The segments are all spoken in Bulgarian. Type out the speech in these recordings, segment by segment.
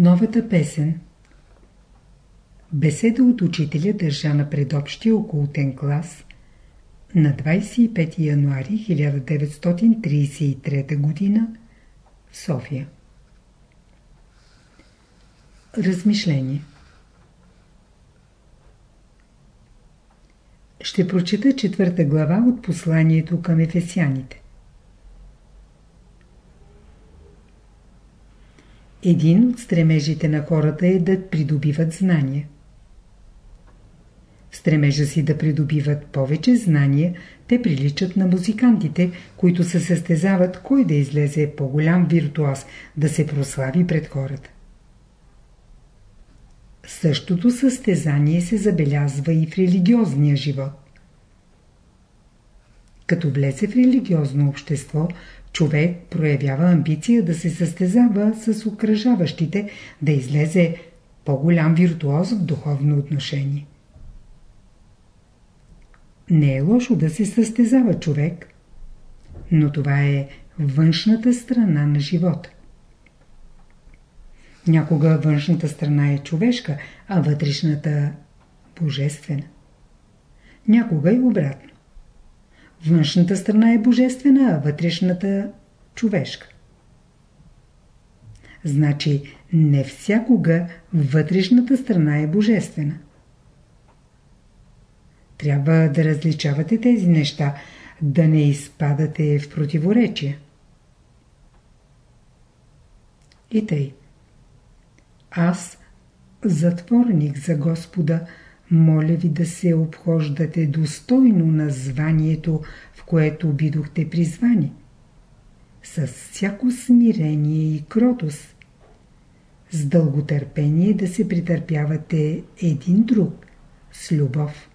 Новата песен Беседа от учителя държа на предобщия околотен клас на 25 януари 1933 г. в София. Размишление Ще прочета четвърта глава от посланието към ефесяните. Един от стремежите на хората е да придобиват знания. В стремежа си да придобиват повече знания, те приличат на музикантите, които се състезават кой да излезе по-голям виртуоз, да се прослави пред хората. Същото състезание се забелязва и в религиозния живот. Като влезе в религиозно общество, човек проявява амбиция да се състезава с окръжаващите, да излезе по-голям виртуоз в духовно отношение. Не е лошо да се състезава човек, но това е външната страна на живота. Някога външната страна е човешка, а вътрешната – божествена. Някога и обратно. Външната страна е божествена, а вътрешната – човешка. Значи не всякога вътрешната страна е божествена. Трябва да различавате тези неща, да не изпадате в противоречия. И тъй. Аз, затворник за Господа, моля ви да се обхождате достойно на званието, в което бидохте призвани. С всяко смирение и кротост. С дълготърпение да се притърпявате един друг, с любов.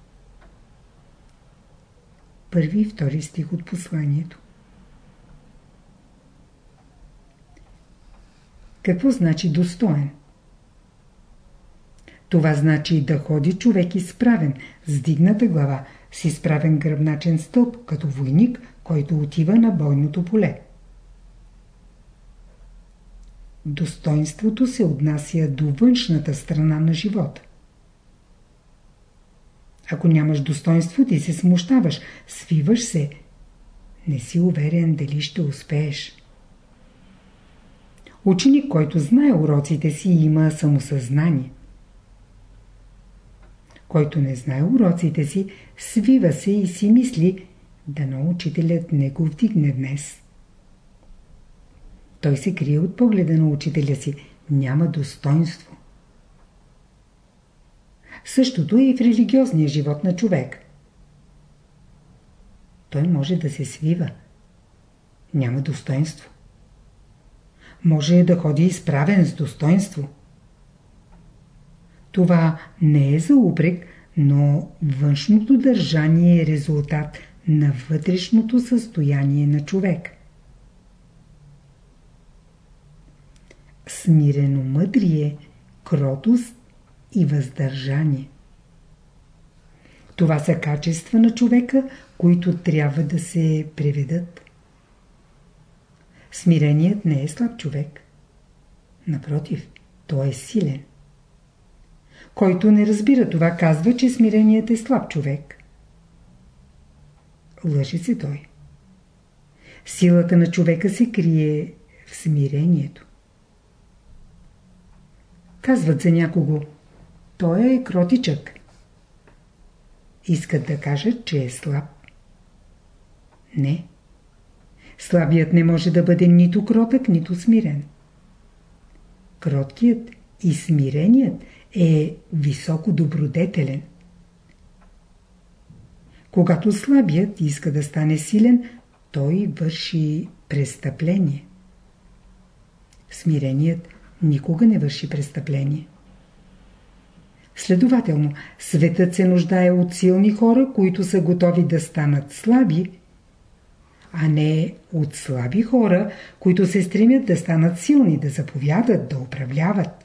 Първи и втори стих от посланието. Какво значи достоен? Това значи да ходи човек изправен, с дигната глава, с изправен гръбначен стълб, като войник, който отива на бойното поле. Достоинството се отнася до външната страна на живота. Ако нямаш достоинство, ти се смущаваш, свиваш се. Не си уверен дали ще успееш. Ученик, който знае уроците си, има самосъзнание който не знае уроците си, свива се и си мисли, да научителят не го вдигне днес. Той се крие от погледа на учителя си, няма достоинство. Същото е и в религиозния живот на човек. Той може да се свива. Няма достоинство. Може да ходи изправен с достоинство. Това не е за упрек, но външното държание е резултат на вътрешното състояние на човек. Смирено мъдрие, кротост и въздържание. Това са качества на човека, които трябва да се преведат. Смиреният не е слаб човек. Напротив, той е силен. Който не разбира това, казва, че смиреният е слаб човек. Лъжи се той. Силата на човека се крие в смирението. Казват за някого, той е кротичък. Искат да кажат, че е слаб. Не. Слабият не може да бъде нито кротък, нито смирен. Кроткият и смиреният е високо добродетелен. Когато слабият иска да стане силен, той върши престъпление. Смиреният никога не върши престъпление. Следователно, светът се нуждае от силни хора, които са готови да станат слаби, а не от слаби хора, които се стремят да станат силни, да заповядат, да управляват.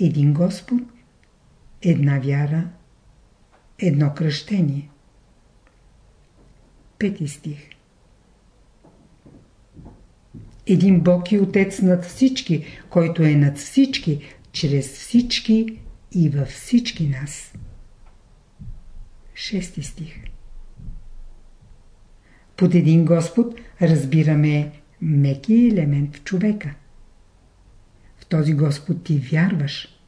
Един Господ, една вяра, едно кръщение. Пети стих Един Бог и Отец над всички, който е над всички, чрез всички и във всички нас. Шести стих Под един Господ разбираме меки елемент в човека. Този Господ ти вярваш.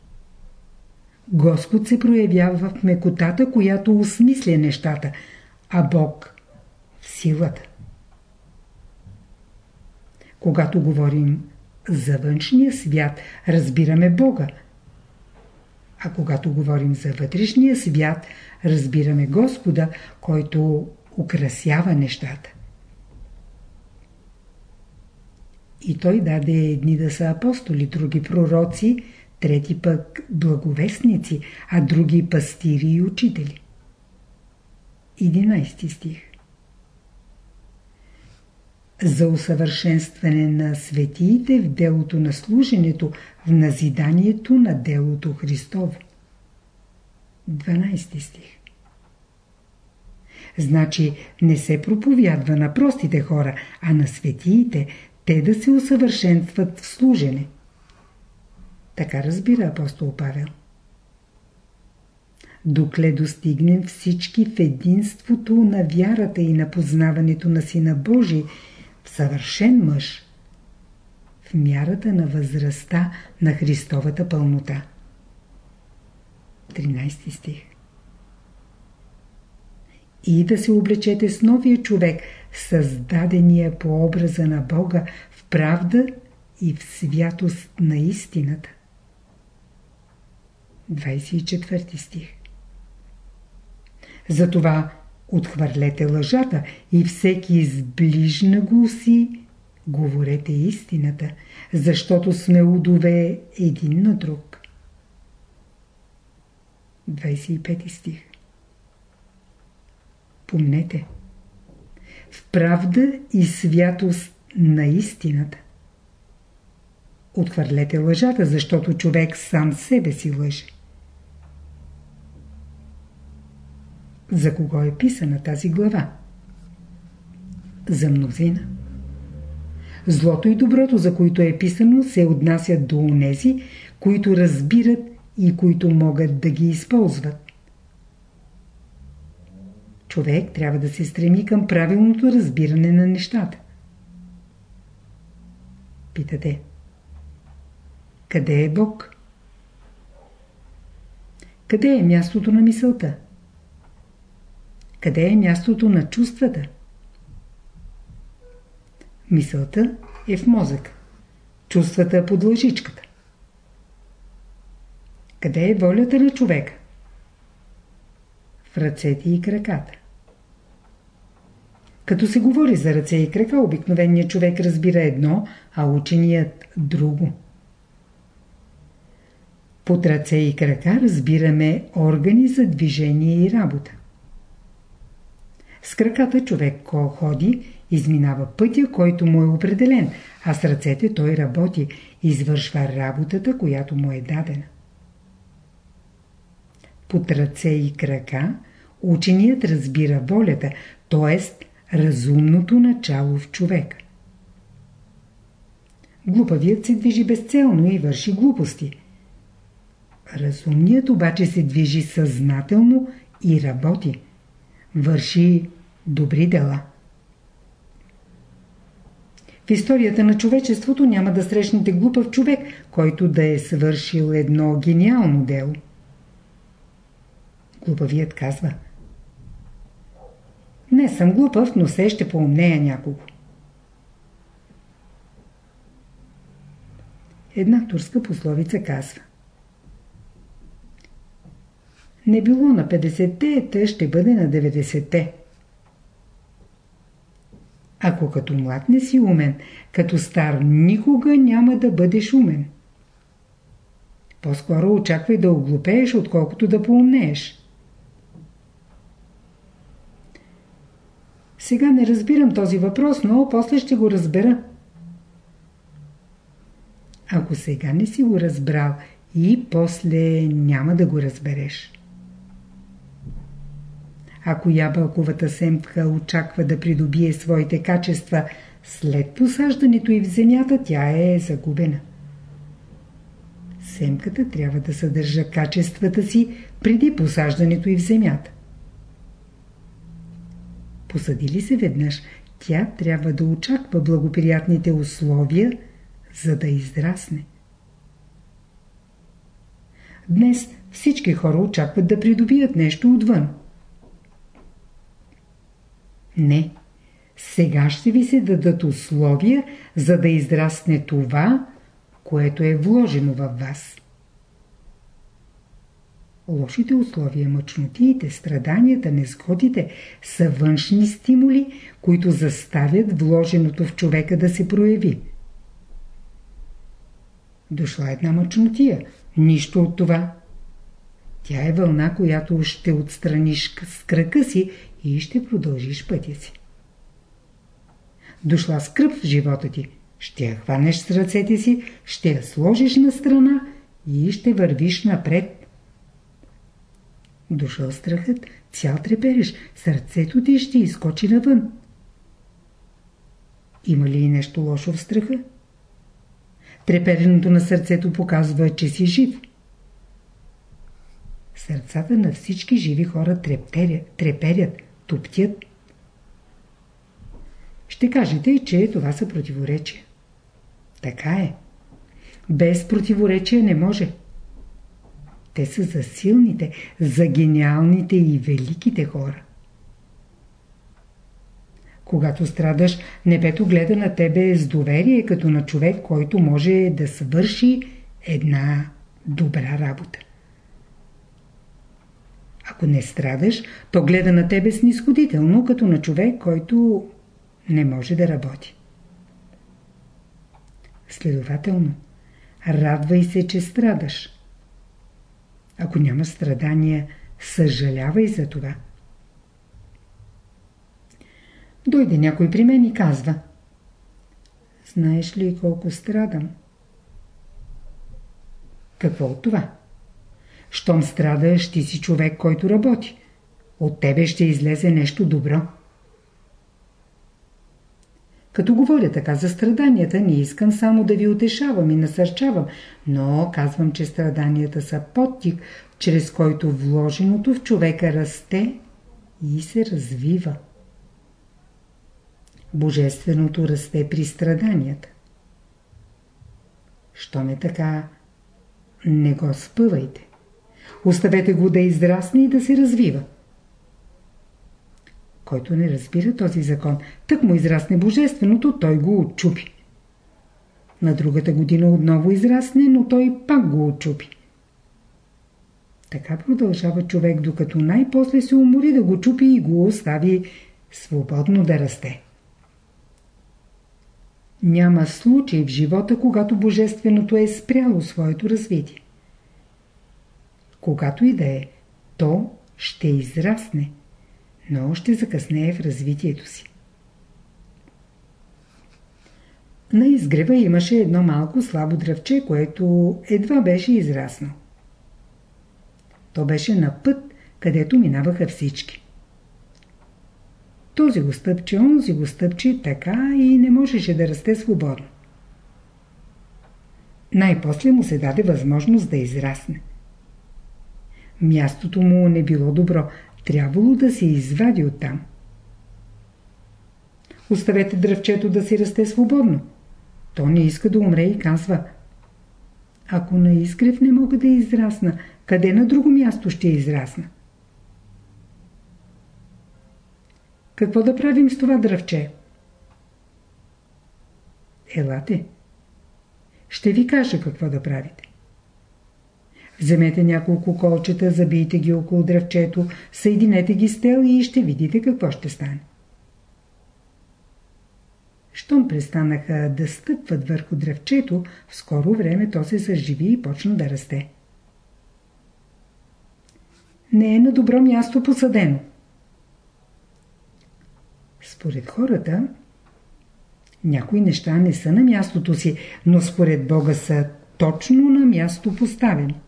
Господ се проявява в мекотата, която осмисля нещата, а Бог в силата. Когато говорим за външния свят, разбираме Бога. А когато говорим за вътрешния свят, разбираме Господа, който украсява нещата. И той даде едни да са апостоли, други пророци, трети пък благовестници, а други пастири и учители. 11 стих За усъвършенстване на светиите в делото на служенето, в назиданието на делото Христово. 12 стих Значи не се проповядва на простите хора, а на светиите, те да се усъвършенстват в служене. Така разбира апостол Павел. Докле достигнем всички в единството на вярата и на познаването на Сина Божий, в съвършен мъж, в мярата на възрастта на Христовата пълнота. 13 стих И да се облечете с новия човек, създадения по образа на Бога в правда и в святост на истината. 24 стих Затова отхвърлете лъжата и всеки с го си говорете истината, защото сме удове един на друг. 25 стих Помнете в правда и святост на истината. Отхвърлете лъжата, защото човек сам себе си лъже. За кого е писана тази глава? За мнозина. Злото и доброто, за които е писано, се отнасят до онези, които разбират и които могат да ги използват. Човек трябва да се стреми към правилното разбиране на нещата. Питате. Къде е Бог? Къде е мястото на мисълта? Къде е мястото на чувствата? Мисълта е в мозък. Чувствата под лъжичката. Къде е волята на човека? Ръцете и краката. Като се говори за ръце и крака, обикновеният човек разбира едно, а ученият друго. Под ръце и крака разбираме органи за движение и работа. С краката човек ко ходи, изминава пътя, който му е определен, а с ръцете той работи, извършва работата, която му е дадена. Под ръце и крака ученият разбира волята, т.е. разумното начало в човека. Глупавият се движи безцелно и върши глупости. Разумният обаче се движи съзнателно и работи. Върши добри дела. В историята на човечеството няма да срещнете глупав човек, който да е свършил едно гениално дело. Глупавият казва Не съм глупав, но се ще поумнея някого. Една турска пословица казва Не било на 50-те, ще бъде на 90-те. Ако като млад не си умен, като стар никога няма да бъдеш умен. По-скоро очаквай да оглупееш, отколкото да поумнееш. Сега не разбирам този въпрос, но после ще го разбера. Ако сега не си го разбрал и после няма да го разбереш. Ако ябълковата семка очаква да придобие своите качества след посаждането и в земята тя е загубена. Семката трябва да съдържа качествата си преди посаждането и в земята. Посади ли се веднъж, тя трябва да очаква благоприятните условия, за да израсне. Днес всички хора очакват да придобият нещо отвън. Не. Сега ще ви се дадат условия, за да израсне това, което е вложено във вас. Лошите условия, мъчнотиите, страданията, незгодите са външни стимули, които заставят вложеното в човека да се прояви. Дошла една мъчнотия. Нищо от това. Тя е вълна, която ще отстраниш с кръка си и ще продължиш пътя си. Дошла скръп в живота ти. Ще я хванеш с ръцете си, ще я сложиш на страна и ще вървиш напред. Дошъл страхът, цял трепереш, сърцето ти ще изкочи навън. Има ли нещо лошо в страха? Треперенето на сърцето показва, че си жив. Сърцата на всички живи хора трептерят, треперят, туптят. Ще кажете, че това са противоречия. Така е. Без противоречия не може. Те са за силните, за гениалните и великите хора. Когато страдаш, небето гледа на тебе с доверие, като на човек, който може да свърши една добра работа. Ако не страдаш, то гледа на тебе снисходително, като на човек, който не може да работи. Следователно, радвай се, че страдаш. Ако няма страдания, съжалявай за това. Дойде някой при мен и казва Знаеш ли колко страдам? Какво от това? Щом страдаш, ти си човек, който работи. От тебе ще излезе нещо добро. Като говоря така за страданията, не искам само да ви утешавам и насърчавам, но казвам, че страданията са подтик, чрез който вложеното в човека расте и се развива. Божественото расте при страданията. Що не така, не го спъвайте. Оставете го да израсне и да се развива. Който не разбира този закон, тък му израсне божественото, той го отчупи. На другата година отново израсне, но той пак го отчупи. Така продължава човек, докато най-после се умори да го чупи и го остави свободно да расте. Няма случай в живота, когато Божественото е спряло своето развитие. Когато и да е, то ще израсне – но ще закъснее в развитието си. На изгрева имаше едно малко слабо дръвче, което едва беше израснало. То беше на път, където минаваха всички. Този го стъпче, онзи го стъпче, така и не можеше да расте свободно. Най-после му се даде възможност да израсне. Мястото му не било добро, трябвало да се извади оттам. Оставете дръвчето да си расте свободно. То не иска да умре и казва Ако на изгрев не мога да израсна, къде на друго място ще израсна? Какво да правим с това дръвче? Елате. Ще ви кажа какво да правите. Вземете няколко колчета, забийте ги около дръвчето, съединете ги с тел и ще видите какво ще стане. Щом престанаха да стъпват върху дръвчето, в скоро време то се съживи и почна да расте. Не е на добро място посадено. Според хората, някои неща не са на мястото си, но според Бога са точно на място поставени.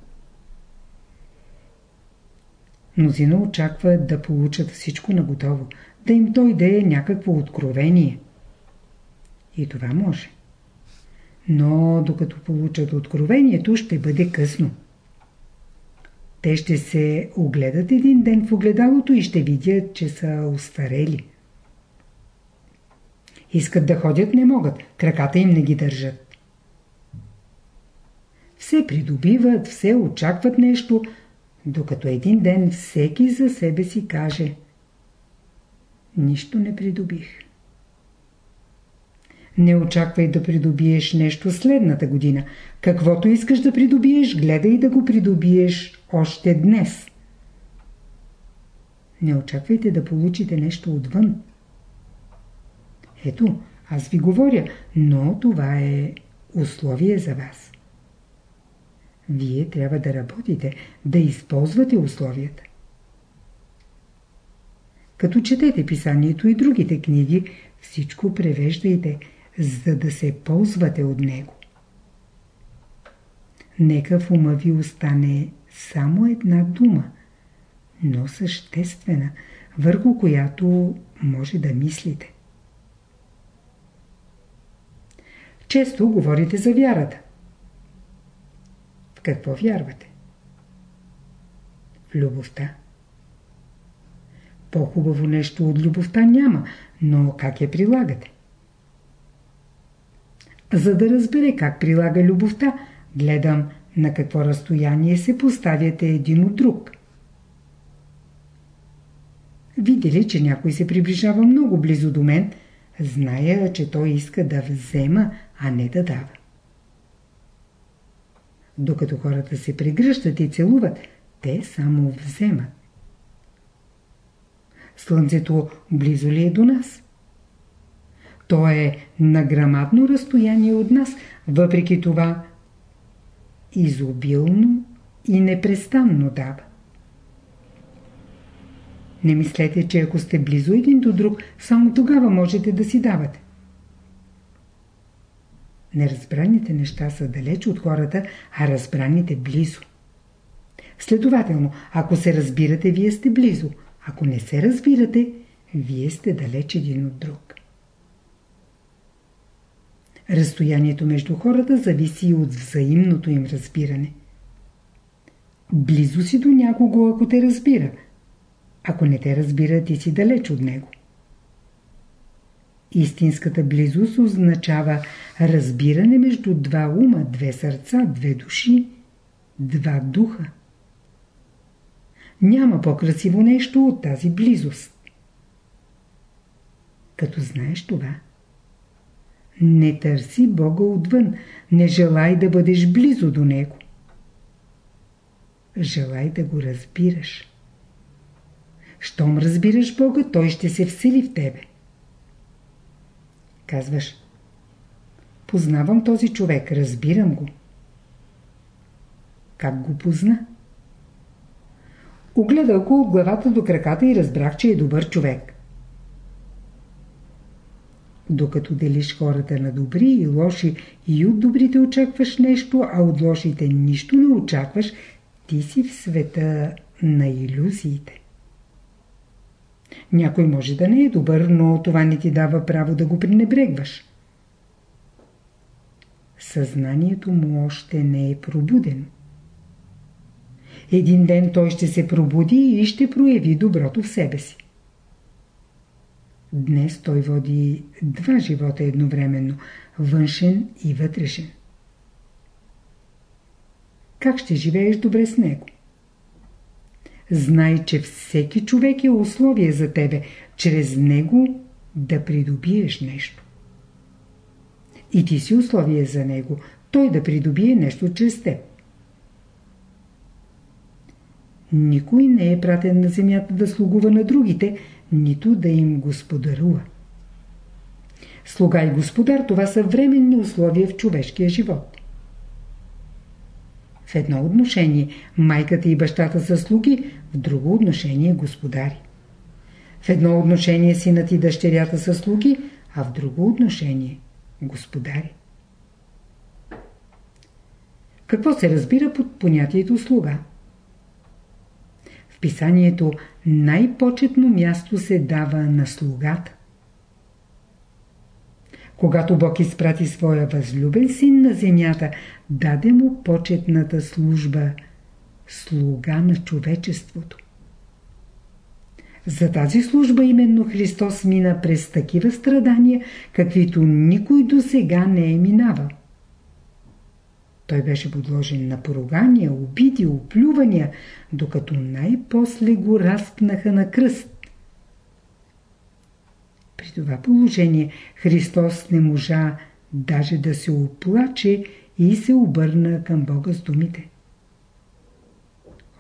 Мнозина очакват да получат всичко наготово, да им дойде някакво откровение. И това може. Но докато получат откровението, ще бъде късно. Те ще се огледат един ден в огледалото и ще видят, че са устарели. Искат да ходят, не могат. Краката им не ги държат. Все придобиват, все очакват нещо, докато един ден всеки за себе си каже Нищо не придобих. Не очаквай да придобиеш нещо следната година. Каквото искаш да придобиеш, гледай да го придобиеш още днес. Не очаквайте да получите нещо отвън. Ето, аз ви говоря, но това е условие за вас. Вие трябва да работите, да използвате условията. Като четете писанието и другите книги, всичко превеждайте, за да се ползвате от него. Нека в ума ви остане само една дума, но съществена, върху която може да мислите. Често говорите за вярата. Какво вярвате? В любовта. По-хубаво нещо от любовта няма, но как я прилагате? За да разбере как прилага любовта, гледам на какво разстояние се поставяте един от друг. Видели, че някой се приближава много близо до мен, зная, че той иска да взема, а не да дава. Докато хората се прегръщат и целуват, те само вземат. Слънцето близо ли е до нас? То е на грамадно разстояние от нас, въпреки това изобилно и непрестанно дава. Не мислете, че ако сте близо един до друг, само тогава можете да си давате. Неразбраните неща са далеч от хората, а разбраните близо. Следователно, ако се разбирате, вие сте близо. Ако не се разбирате, вие сте далеч един от друг. Разстоянието между хората зависи от взаимното им разбиране. Близо си до някого, ако те разбира. Ако не те разбира, ти си далеч от него. Истинската близост означава разбиране между два ума, две сърца, две души, два духа. Няма по-красиво нещо от тази близост. Като знаеш това, не търси Бога отвън, не желай да бъдеш близо до Него. Желай да го разбираш. Щом разбираш Бога, Той ще се всели в тебе. Казваш, познавам този човек, разбирам го. Как го позна? Огледах го от главата до краката и разбрах, че е добър човек. Докато делиш хората на добри и лоши и от добрите очакваш нещо, а от лошите нищо не очакваш, ти си в света на иллюзиите. Някой може да не е добър, но това не ти дава право да го пренебрегваш. Съзнанието му още не е пробудено. Един ден той ще се пробуди и ще прояви доброто в себе си. Днес той води два живота едновременно – външен и вътрешен. Как ще живееш добре с него? Знай, че всеки човек е условие за тебе, чрез него да придобиеш нещо. И ти си условие за него, той да придобие нещо чрез теб. Никой не е пратен на земята да слугува на другите, нито да им господарува. Слуга и господар – това са временни условия в човешкия живот. В едно отношение майката и бащата са слуги, в друго отношение господари. В едно отношение синът и дъщерята са слуги, а в друго отношение господари. Какво се разбира под понятието слуга? В писанието най-почетно място се дава на слугата. Когато Бог изпрати своя възлюбен син на земята, даде му почетната служба – слуга на човечеството. За тази служба именно Христос мина през такива страдания, каквито никой до сега не е минавал. Той беше подложен на поругания, обиди, оплювания, докато най-после го разпнаха на кръст. При това положение Христос не можа даже да се оплаче и се обърна към Бога с думите.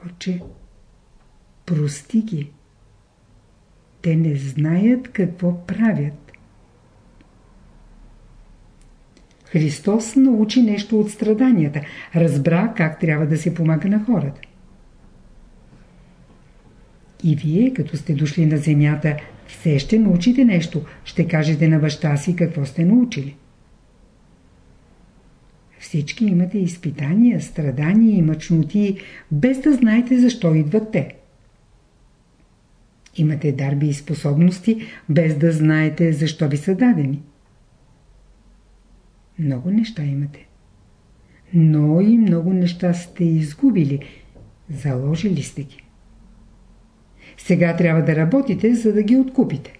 Отче, прости ги. Те не знаят какво правят. Христос научи нещо от страданията. Разбра как трябва да се помага на хората. И вие, като сте дошли на земята, все ще научите нещо. Ще кажете на баща си какво сте научили. Всички имате изпитания, страдания и мъчноти, без да знаете защо идват те. Имате дарби и способности, без да знаете защо ви са дадени. Много неща имате. Но и много неща сте изгубили. Заложили сте ги. Сега трябва да работите, за да ги откупите.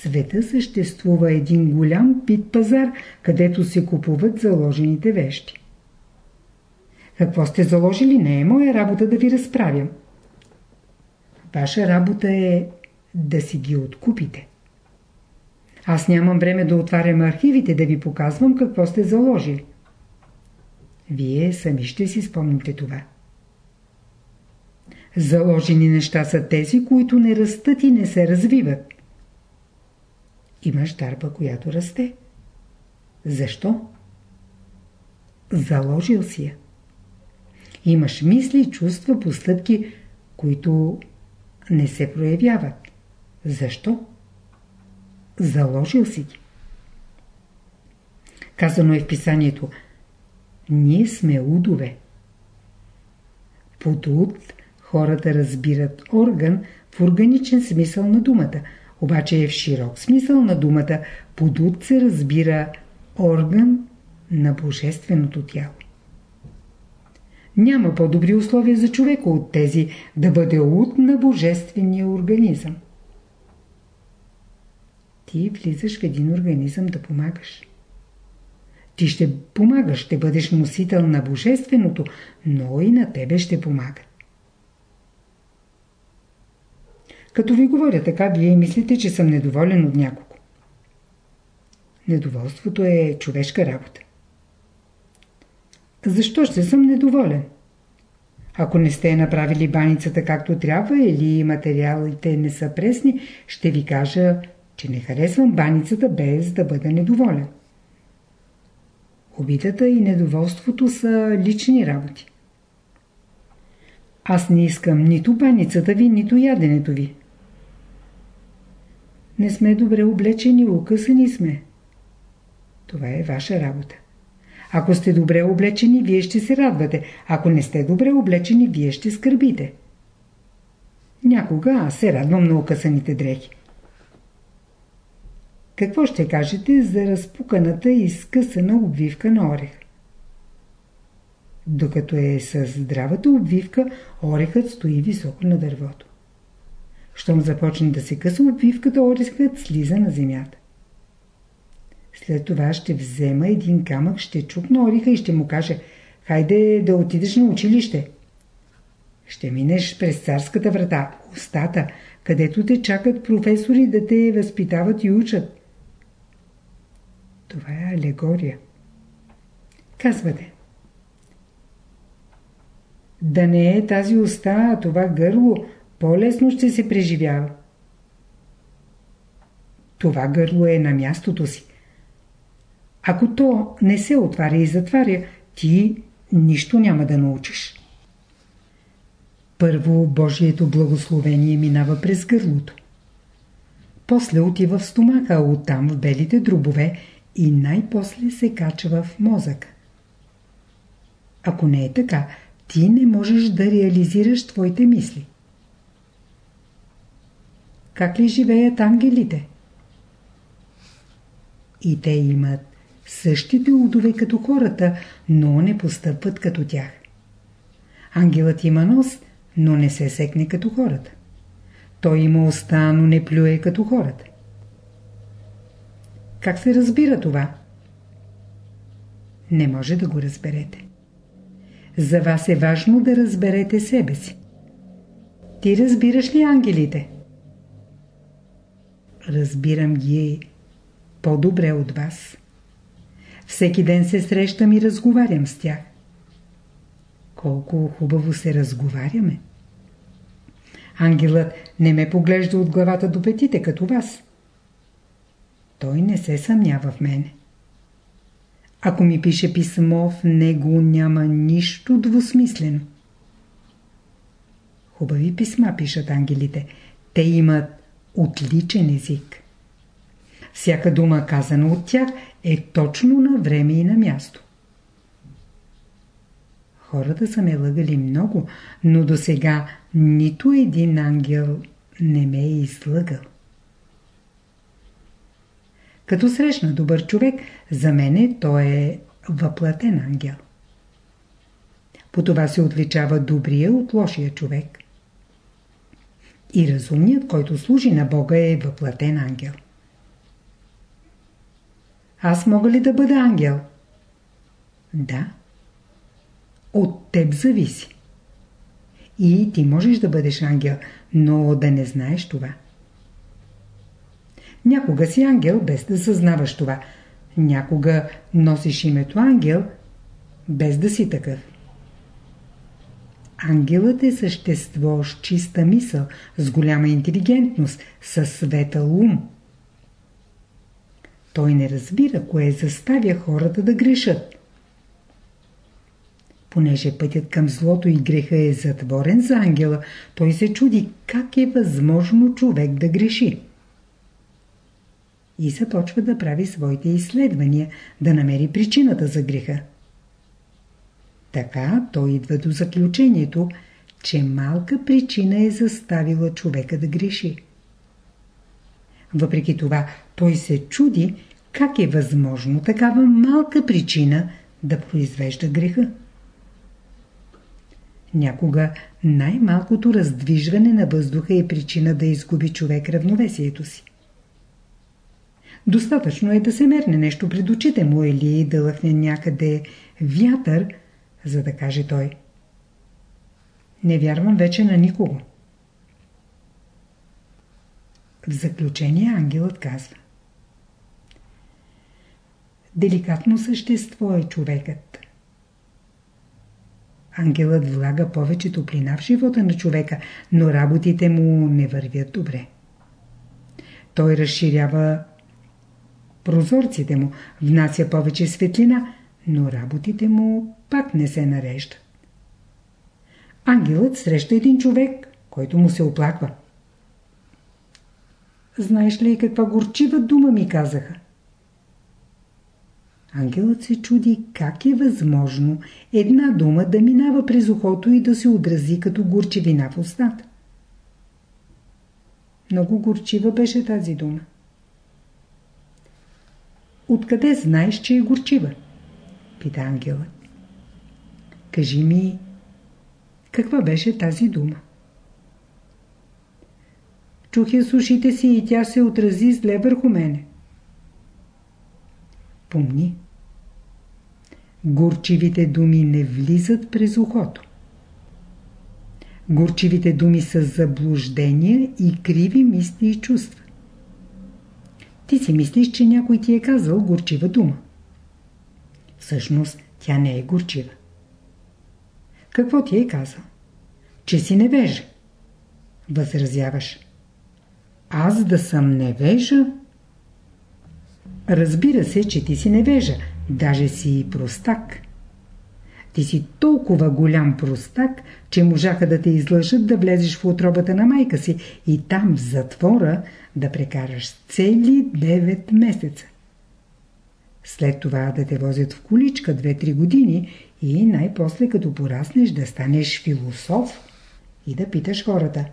Света съществува един голям пит пазар, където се купуват заложените вещи. Какво сте заложили, не е моя работа да ви разправям. Ваша работа е да си ги откупите. Аз нямам време да отварям архивите, да ви показвам какво сте заложили. Вие сами ще си спомните това. Заложени неща са тези, които не растат и не се развиват. Имаш дарба, която расте. Защо? Заложил си я. Имаш мисли, чувства, постъпки, които не се проявяват. Защо? Заложил си ги. Казано е в писанието Ние сме удове. Под уд хората разбират орган в органичен смисъл на думата, обаче е в широк смисъл на думата. Под уд се разбира орган на божественото тяло. Няма по-добри условия за човека от тези да бъде уд на божествения организъм. Ти влизаш в един организъм да помагаш. Ти ще помагаш, ще бъдеш носител на Божественото, но и на тебе ще помага. Като ви говоря така, вие мислите, че съм недоволен от някого. Недоволството е човешка работа. Защо ще съм недоволен? Ако не сте направили баницата както трябва или материалите не са пресни, ще ви кажа, че не харесвам баницата без да бъда недоволен. Обидата и недоволството са лични работи. Аз не искам нито баницата ви, нито яденето ви. Не сме добре облечени, укъсани сме. Това е ваша работа. Ако сте добре облечени, вие ще се радвате. Ако не сте добре облечени, вие ще скърбите. Някога аз се радвам на укъсаните дрехи. Какво ще кажете за разпуканата и скъсана обвивка на орех? Докато е с здравата обвивка, орехът стои високо на дървото. Щом започне да се къса обвивката, орехът слиза на земята. След това ще взема един камък, ще чукна ориха и ще му кажа «Хайде да отидеш на училище». Ще минеш през царската врата, устата, където те чакат професори да те възпитават и учат. Това е алегория. Казвате. Да не е тази уста, а това гърло, по-лесно ще се преживява. Това гърло е на мястото си. Ако то не се отваря и затваря, ти нищо няма да научиш. Първо Божието благословение минава през гърлото. После отива в стомаха, оттам в белите дробове и най-после се качва в мозък. Ако не е така, ти не можеш да реализираш твоите мисли. Как ли живеят ангелите? И те имат същите удове като хората, но не постъпват като тях. Ангелът има нос, но не се секне като хората. Той има уста, но не плюе като хората. Как се разбира това? Не може да го разберете. За вас е важно да разберете себе си. Ти разбираш ли ангелите? Разбирам ги по-добре от вас. Всеки ден се срещам и разговарям с тях. Колко хубаво се разговаряме. Ангелът не ме поглежда от главата до петите, като вас. Той не се съмнява в мене. Ако ми пише писмо, в него няма нищо двусмислено. Хубави писма пишат ангелите. Те имат отличен език. Всяка дума казана от тях е точно на време и на място. Хората са ме лъгали много, но до сега нито един ангел не ме е излъгал. Като срещна добър човек, за мене той е въплатен ангел. По това се отличава добрия от лошия човек. И разумният, който служи на Бога е въплатен ангел. Аз мога ли да бъда ангел? Да. От теб зависи. И ти можеш да бъдеш ангел, но да не знаеш това. Някога си ангел, без да съзнаваш това. Някога носиш името ангел, без да си такъв. Ангелът е същество с чиста мисъл, с голяма интелигентност, със светъл ум. Той не разбира кое заставя хората да грешат. Понеже пътят към злото и греха е затворен за ангела, той се чуди как е възможно човек да греши. И започва да прави своите изследвания, да намери причината за греха. Така той идва до заключението, че малка причина е заставила човека да греши. Въпреки това, той се чуди как е възможно такава малка причина да произвежда греха. Някога най-малкото раздвижване на въздуха е причина да изгуби човек равновесието си. Достатъчно е да се мерне нещо пред очите му или да лъхне някъде вятър, за да каже той. Не вярвам вече на никого. В заключение ангелът казва. Деликатно същество е човекът. Ангелът влага повече топлина в живота на човека, но работите му не вървят добре. Той разширява прозорците му, внася повече светлина, но работите му пак не се нареждат. Ангелът среща един човек, който му се оплаква. Знаеш ли каква горчива дума ми казаха? Ангелът се чуди как е възможно една дума да минава през ухото и да се отрази като горчевина в устата. Много горчива беше тази дума. Откъде знаеш, че е горчива? Пита ангелът. Кажи ми, каква беше тази дума? Чух я с ушите си и тя се отрази зле върху мене. Помни. Горчивите думи не влизат през ухото. Горчивите думи са заблуждения и криви мисли и чувства. Ти си мислиш, че някой ти е казал горчива дума. Всъщност, тя не е горчива. Какво ти е казал? Че си невежа. Възразяваш. Аз да съм невежа? Разбира се, че ти си невежа, даже си простак. Ти си толкова голям простак, че можаха да те излъжат да влезеш в отробата на майка си и там в затвора да прекараш цели 9 месеца. След това да те возят в количка 2-3 години и най-после като пораснеш да станеш философ и да питаш хората.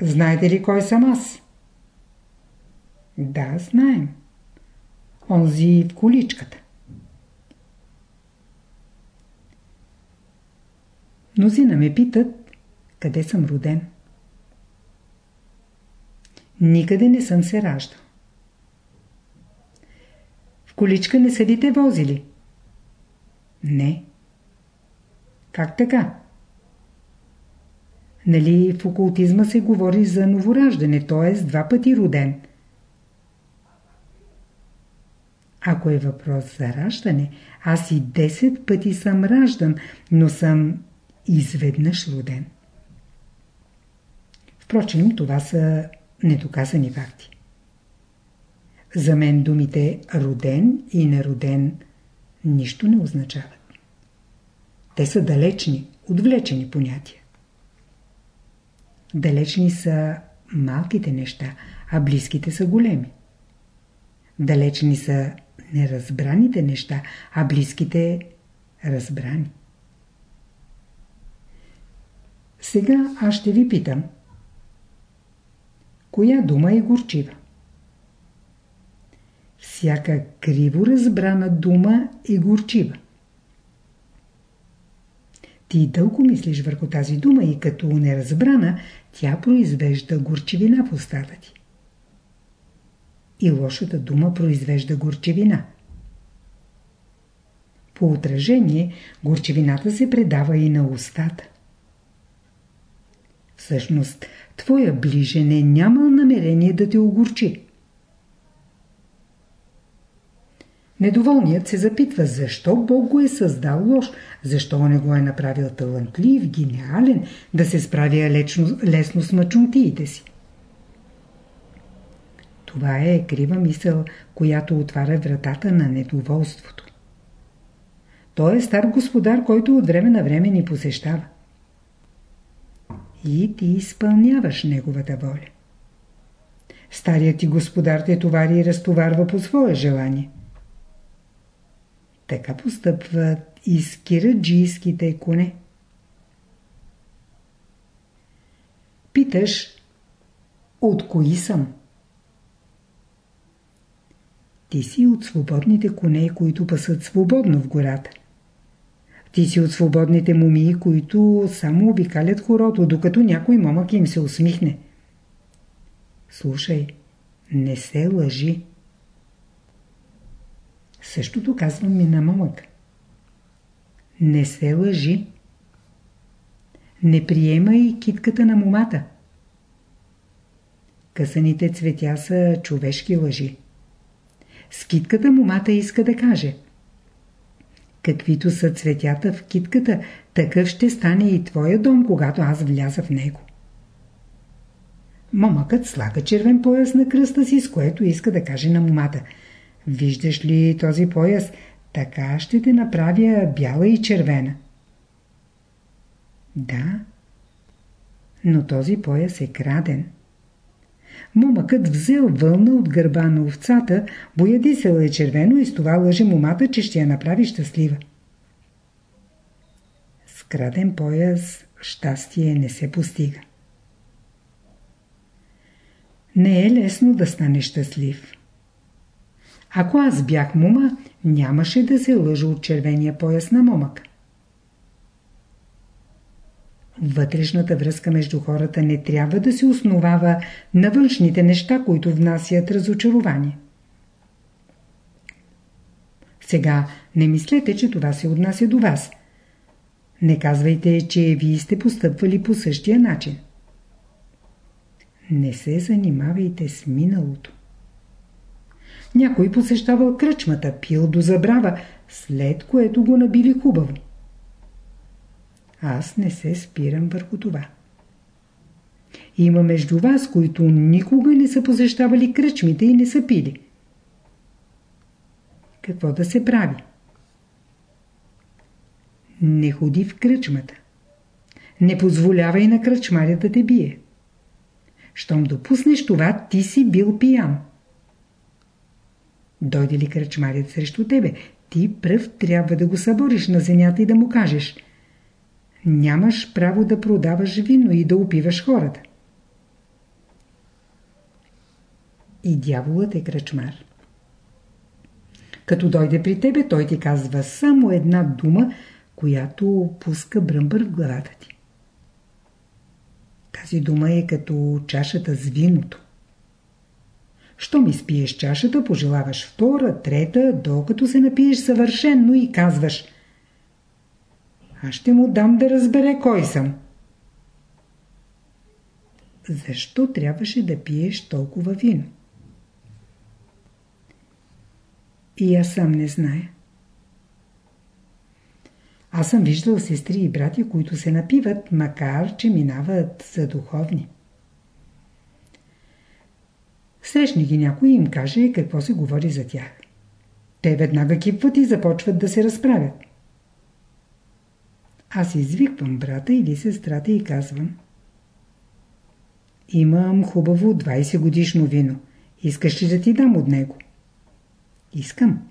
Знаете ли кой съм аз? Да, знаем. онзи в количката. Мнозина ме питат, къде съм роден. Никъде не съм се раждал. В количка не са ли те возили? Не. Как така? Нали в окултизма се говори за новораждане, т.е. два пъти роден. Ако е въпрос за раждане, аз и 10 пъти съм раждан, но съм изведнъж роден. Впрочем, това са недоказани факти. За мен думите роден и нероден нищо не означават. Те са далечни, отвлечени понятия. Далечни са малките неща, а близките са големи. Далечни са неразбраните неща, а близките разбрани. Сега аз ще ви питам. Коя дума е горчива? Всяка криво разбрана дума е горчива. Ти дълго мислиш върху тази дума и като неразбрана, тя произвежда горчевина в устата ти. И лошата дума произвежда горчевина. По отражение, горчевината се предава и на устата. Всъщност, твоя ближен е нямал намерение да те огорчи. Недоволният се запитва, защо Бог го е създал лош, защо не го е направил талантлив, гениален, да се справя лечно, лесно с мъчунтиите си. Това е крива мисъл, която отваря вратата на недоволството. Той е стар господар, който от време на време ни посещава. И ти изпълняваш неговата воля. Старият ти господар те товари и разтоварва по свое желание. Така постъпват и с кираджийските коне. Питаш, от кои съм? Ти си от свободните коне, които пасат свободно в гората. Ти си от свободните мумии, които само обикалят хорото, докато някой момък им се усмихне. Слушай, не се лъжи. Същото казвам и на момък. Не се лъжи. Не приемай китката на момата. Късаните цветя са човешки лъжи. С китката момата иска да каже. Каквито са цветята в китката, такъв ще стане и твоя дом, когато аз вляза в него. Момъкът слага червен пояс на кръста си, с което иска да каже на момата – Виждаш ли този пояс? Така ще те направя бяла и червена. Да, но този пояс е краден. Момъкът взел вълна от гърба на овцата, бояди се е червено и с това лъже момата, че ще я направи щастлива. С краден пояс щастие не се постига. Не е лесно да стане щастлив. Ако аз бях мума, нямаше да се лъжа от червения пояс на момък. Вътрешната връзка между хората не трябва да се основава на външните неща, които внасят разочарование. Сега не мислете, че това се отнася до вас. Не казвайте, че вие сте постъпвали по същия начин. Не се занимавайте с миналото. Някой посещавал кръчмата, пил до забрава, след което го набили хубаво. Аз не се спирам върху това. Има между вас, които никога не са посещавали кръчмите и не са пили. Какво да се прави? Не ходи в кръчмата. Не позволявай на кръчмаря да те бие. Щом допуснеш това, ти си бил пиян. Дойде ли кръчмарят срещу тебе, ти пръв трябва да го събориш на земята и да му кажеш Нямаш право да продаваш вино и да опиваш хората. И дяволът е кръчмар. Като дойде при тебе, той ти казва само една дума, която пуска бръмбър в главата ти. Тази дума е като чашата с виното. Що ми спиеш чашата, пожелаваш втора, трета, докато се напиеш съвършенно и казваш Аз ще му дам да разбере кой съм. Защо трябваше да пиеш толкова вино? И аз сам не зная. Аз съм виждал сестри и брати, които се напиват, макар че минават за духовни. Срещни ги някой и им каже какво се говори за тях. Те веднага кипват и започват да се разправят. Аз извиквам брата или сестрата и казвам Имам хубаво 20 годишно вино. Искаш ли да ти дам от него? Искам.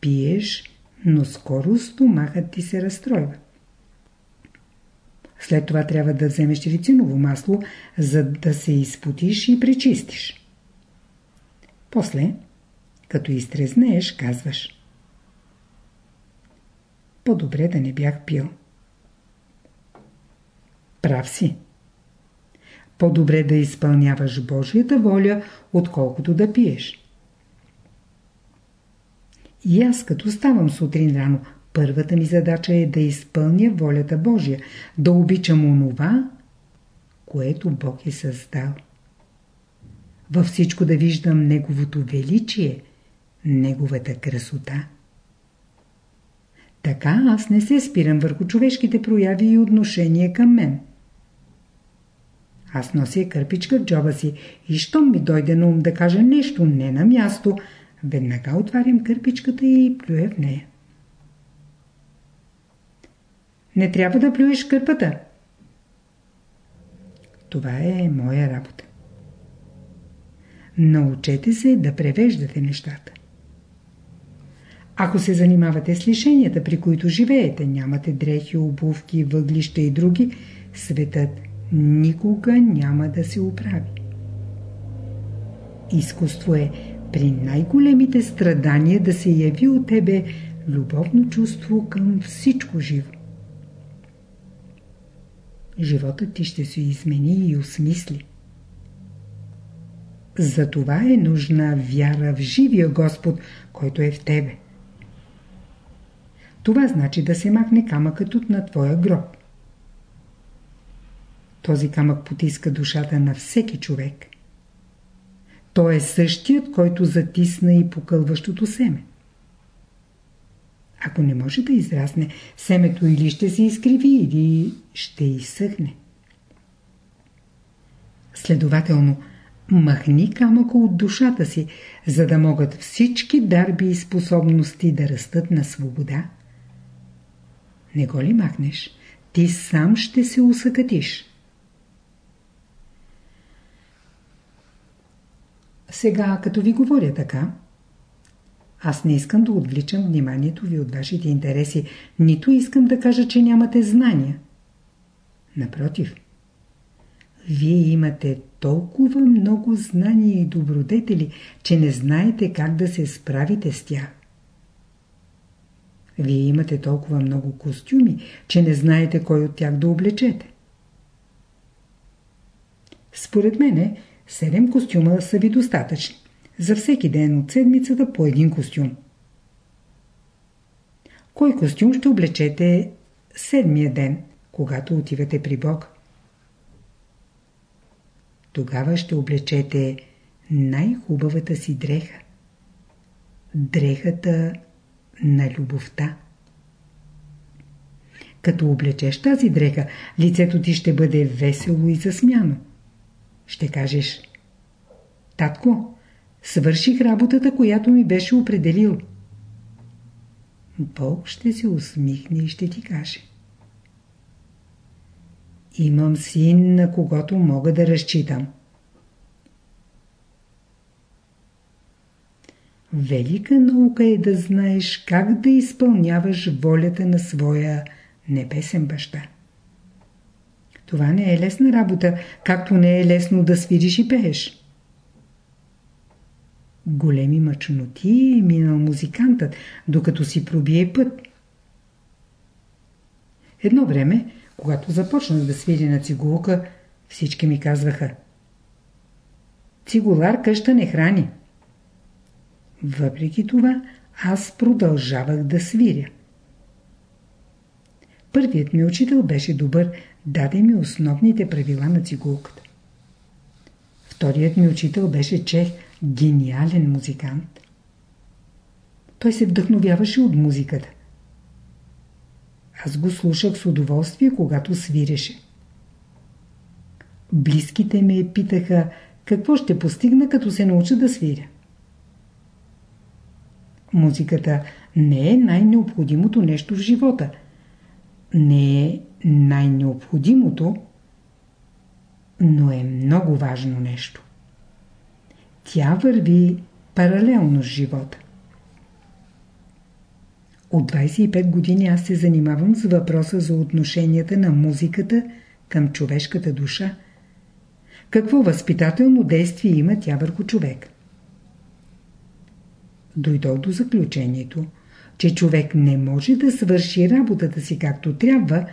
Пиеш, но скоро стомахът ти се разстройва. След това трябва да вземеш рициново масло, за да се изпотиш и пречистиш. После, като изтрезнееш, казваш По-добре да не бях пил. Прав си. По-добре да изпълняваш Божията воля, отколкото да пиеш. И аз като ставам сутрин рано, първата ми задача е да изпълня волята Божия, да обичам онова, което Бог е създал. Във всичко да виждам Неговото величие, Неговата красота. Така аз не се спирам върху човешките прояви и отношения към мен. Аз нося кърпичка в джоба си и щом ми дойде на ум да кажа нещо не на място, веднага отварям кърпичката и плюя в нея. Не трябва да плюеш кърпата. Това е моя работа. Научете се да превеждате нещата. Ако се занимавате с лишенията, при които живеете, нямате дрехи, обувки, въглища и други, светът никога няма да се оправи. Изкуство е при най-големите страдания да се яви от тебе любовно чувство към всичко живо. Животът ти ще се измени и осмисли. Затова е нужна вяра в живия Господ, който е в тебе. Това значи да се махне камъкът от на твоя гроб. Този камък потиска душата на всеки човек. Той е същият, който затисна и покълващото семе. Ако не може да израсне, семето или ще се изкриви, или ще изсъхне. Следователно, махни камъка от душата си, за да могат всички дарби и способности да растат на свобода. Не го ли махнеш, ти сам ще се усъкатиш. Сега, като ви говоря така, аз не искам да отвличам вниманието ви от вашите интереси, нито искам да кажа, че нямате знания. Напротив, вие имате толкова много знания и добродетели, че не знаете как да се справите с тях. Вие имате толкова много костюми, че не знаете кой от тях да облечете. Според мене, Седем костюма са ви достатъчни. За всеки ден от седмицата по един костюм. Кой костюм ще облечете седмия ден, когато отивате при Бог? Тогава ще облечете най-хубавата си дреха. Дрехата на любовта. Като облечеш тази дреха, лицето ти ще бъде весело и засмяно. Ще кажеш Татко, свърших работата, която ми беше определил. Бог ще се усмихне и ще ти каже Имам син, на когото мога да разчитам. Велика наука е да знаеш как да изпълняваш волята на своя небесен баща. Това не е лесна работа, както не е лесно да свириш и пееш. Големи мъчноти е минал музикантът, докато си пробие път. Едно време, когато започнах да свири на цигулка, всички ми казваха Цигулар къща не храни. Въпреки това, аз продължавах да свиря. Първият ми учител беше добър, даде ми основните правила на цигулката. Вторият ми учител беше чех, гениален музикант. Той се вдъхновяваше от музиката. Аз го слушах с удоволствие, когато свиреше. Близките ме питаха какво ще постигна, като се науча да свиря. Музиката не е най-необходимото нещо в живота. Не е най-необходимото, но е много важно нещо. Тя върви паралелно с живота. От 25 години аз се занимавам с въпроса за отношенията на музиката към човешката душа. Какво възпитателно действие има тя върху човек? Дойдох до заключението, че човек не може да свърши работата си както трябва,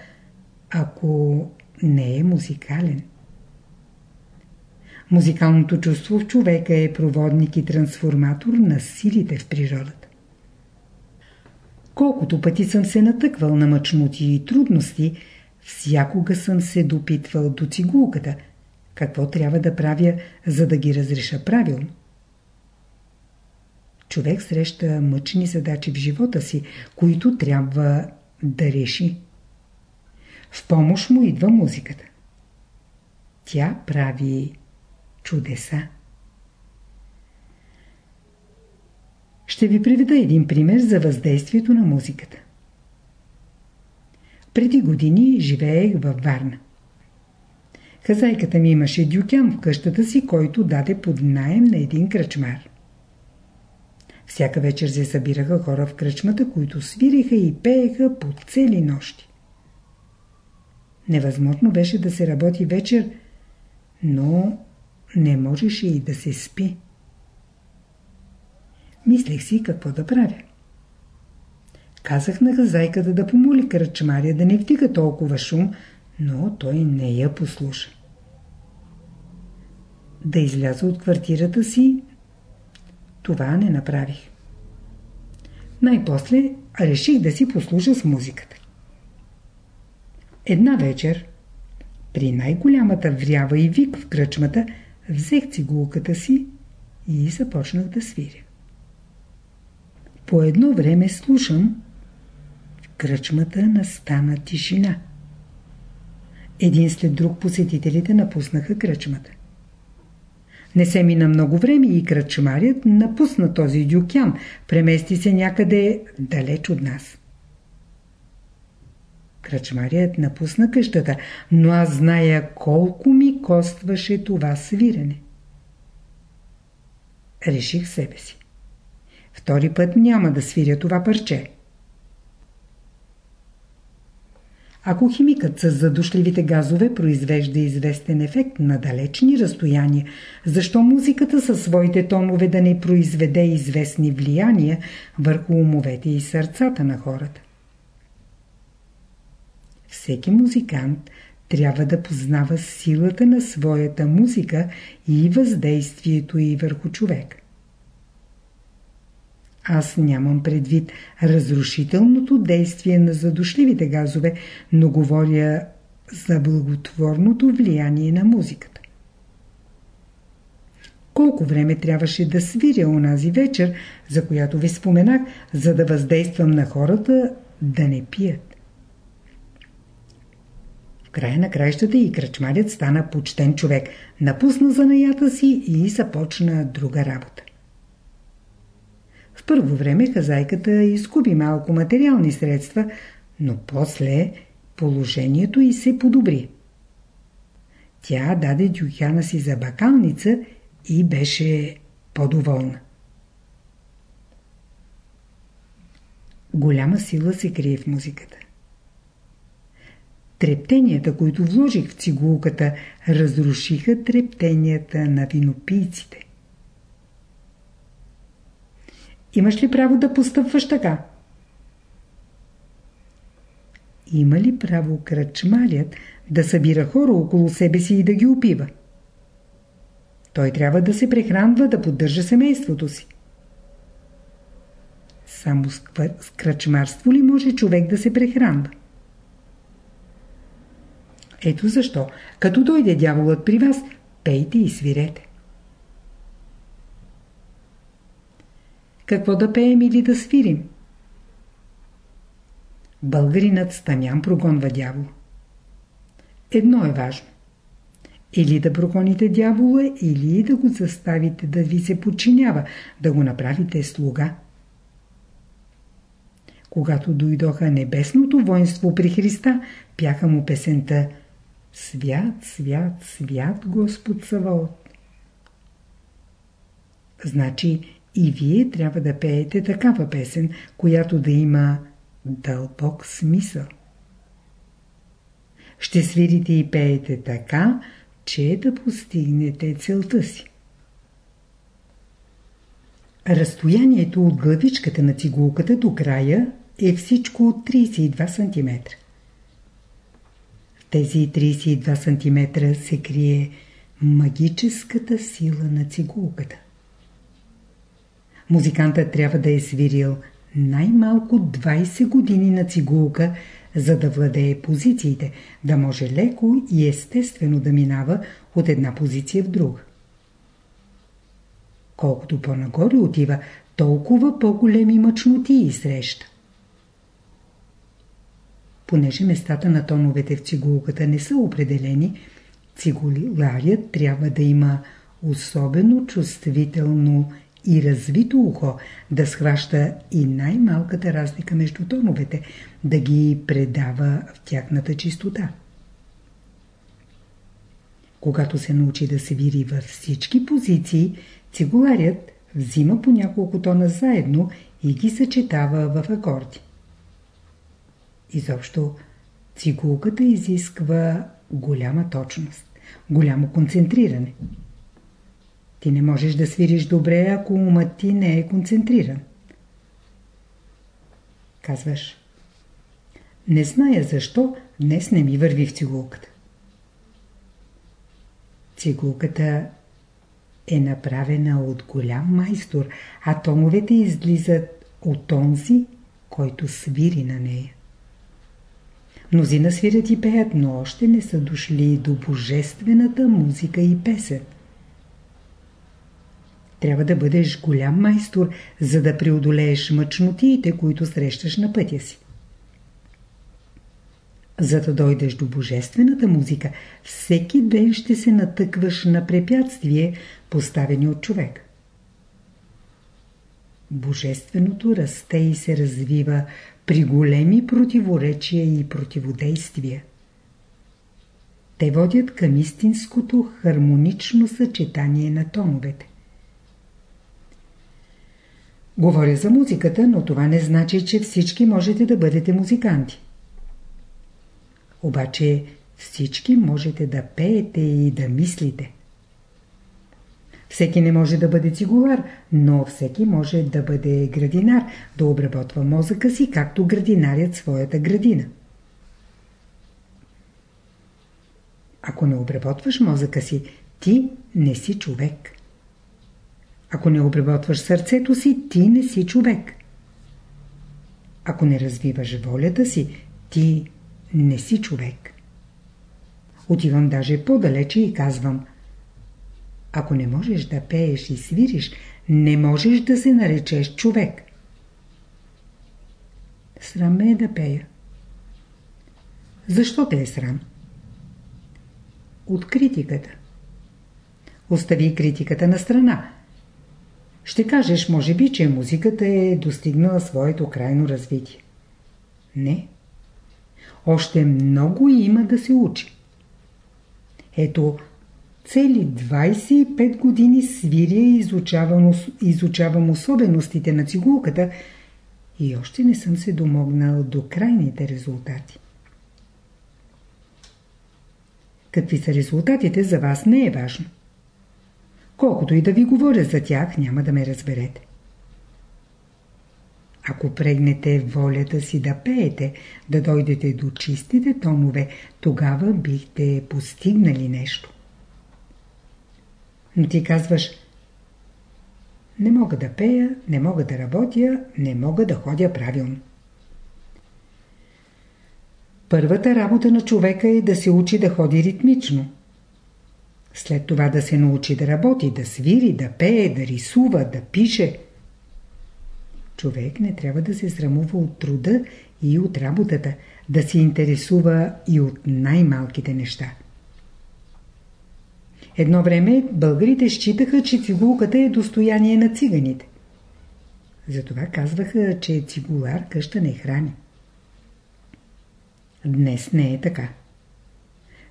ако не е музикален. Музикалното чувство в човека е проводник и трансформатор на силите в природата. Колкото пъти съм се натъквал на мъчноти и трудности, всякога съм се допитвал до цигулката, какво трябва да правя, за да ги разреша правилно. Човек среща мъчни задачи в живота си, които трябва да реши. В помощ му идва музиката. Тя прави чудеса. Ще ви приведа един пример за въздействието на музиката. Преди години живеех във Варна. Хазайката ми имаше дюкян в къщата си, който даде под найем на един кръчмар. Всяка вечер се събираха хора в кръчмата, които свиреха и пееха по цели нощи. Невъзможно беше да се работи вечер, но не можеше и да се спи. Мислех си какво да правя. Казах на хазайката да помоли кръчмаря да не вдига толкова шум, но той не я послуша. Да изляза от квартирата си, това не направих. Най-после реших да си послужа с музиката. Една вечер, при най-голямата врява и вик в кръчмата, взех цигулката си и започнах да свиря. По едно време слушам, в кръчмата настана тишина. Един след друг посетителите напуснаха кръчмата. Не се мина много време и кръчмарят напусна този дюкян, премести се някъде далеч от нас. Кръчмарият напусна къщата, но аз зная колко ми костваше това свирене. Реших себе си. Втори път няма да свиря това парче. Ако химикът с задушливите газове произвежда известен ефект на далечни разстояния, защо музиката със своите тонове да не произведе известни влияния върху умовете и сърцата на хората? Всеки музикант трябва да познава силата на своята музика и въздействието й върху човек. Аз нямам предвид разрушителното действие на задушливите газове, но говоря за благотворното влияние на музиката. Колко време трябваше да свиря онази вечер, за която ви споменах, за да въздействам на хората да не пият? Края на краищата и кръчмарят стана почтен човек, напусна занаята си и започна друга работа. В първо време хазайката изкуби малко материални средства, но после положението й се подобри. Тя даде дюхяна си за бакалница и беше по-доволна. Голяма сила се крие в музиката. Трептенията, които вложих в цигулката, разрушиха трептенията на винопийците. Имаш ли право да постъпваш така? Има ли право кръчмалят да събира хора около себе си и да ги опива? Той трябва да се прехранва, да поддържа семейството си. Само с кръчмарство ли може човек да се прехранва? Ето защо, като дойде дяволът при вас, пейте и свирете. Какво да пеем или да свирим? Българинът Стамян прогонва дявол. Едно е важно. Или да прогоните дявола, или да го заставите да ви се подчинява, да го направите слуга. Когато дойдоха небесното воинство при Христа, пяха му песента Свят, свят, свят Господ Саваот. Значи и вие трябва да пеете такава песен, която да има дълбок смисъл. Ще свирите и пеете така, че да постигнете целта си. Разстоянието от главичката на цигулката до края е всичко от 32 см. Тези 32 см се крие магическата сила на цигулката. Музикантът трябва да е свирил най-малко 20 години на цигулка, за да владее позициите, да може леко и естествено да минава от една позиция в друга. Колкото по-нагоре отива, толкова по-големи мъчноти среща. Понеже местата на тоновете в цигулката не са определени, цигуларият трябва да има особено чувствително и развито ухо, да схваща и най-малката разлика между тоновете, да ги предава в тяхната чистота. Когато се научи да се вири във всички позиции, цигуларят взима по няколко тона заедно и ги съчетава в акорди. Изобщо, цигулката изисква голяма точност, голямо концентриране. Ти не можеш да свириш добре, ако умът ти не е концентриран. Казваш, не зная защо днес не ми върви в цигулката. Цигулката е направена от голям майстор, а томовете излизат от онзи, който свири на нея. Мнозина свирят и пеят, но още не са дошли до божествената музика и песен. Трябва да бъдеш голям майстор, за да преодолееш мъчнотиите, които срещаш на пътя си. За да дойдеш до божествената музика, всеки ден ще се натъкваш на препятствие, поставени от човек. Божественото расте и се развива при големи противоречия и противодействия. Те водят към истинското хармонично съчетание на тоновете. Говоря за музиката, но това не значи, че всички можете да бъдете музиканти. Обаче всички можете да пеете и да мислите. Всеки не може да бъде цигулар, но всеки може да бъде градинар, да обработва мозъка си, както градинарят своята градина. Ако не обработваш мозъка си, ти не си човек. Ако не обработваш сърцето си, ти не си човек. Ако не развиваш волята си, ти не си човек. Отивам даже по-далече и казвам Ако не можеш да пееш и свириш, не можеш да се наречеш човек. Срам ме е да пея. Защо те е срам? От критиката. Остави критиката на страна. Ще кажеш, може би, че музиката е достигнала своето крайно развитие. Не. Още много има да се учи. Ето, цели 25 години свиря и изучавам, изучавам особеностите на цигулката и още не съм се домогнал до крайните резултати. Какви са резултатите за вас не е важно. Колкото и да ви говоря за тях, няма да ме разберете. Ако прегнете волята си да пеете, да дойдете до чистите тонове, тогава бихте постигнали нещо. Но ти казваш, не мога да пея, не мога да работя, не мога да ходя правилно. Първата работа на човека е да се учи да ходи ритмично. След това да се научи да работи, да свири, да пее, да рисува, да пише. Човек не трябва да се срамува от труда и от работата, да се интересува и от най-малките неща. Едно време българите считаха, че цигулката е достояние на циганите. Затова казваха, че цигулар къща не храни. Днес не е така.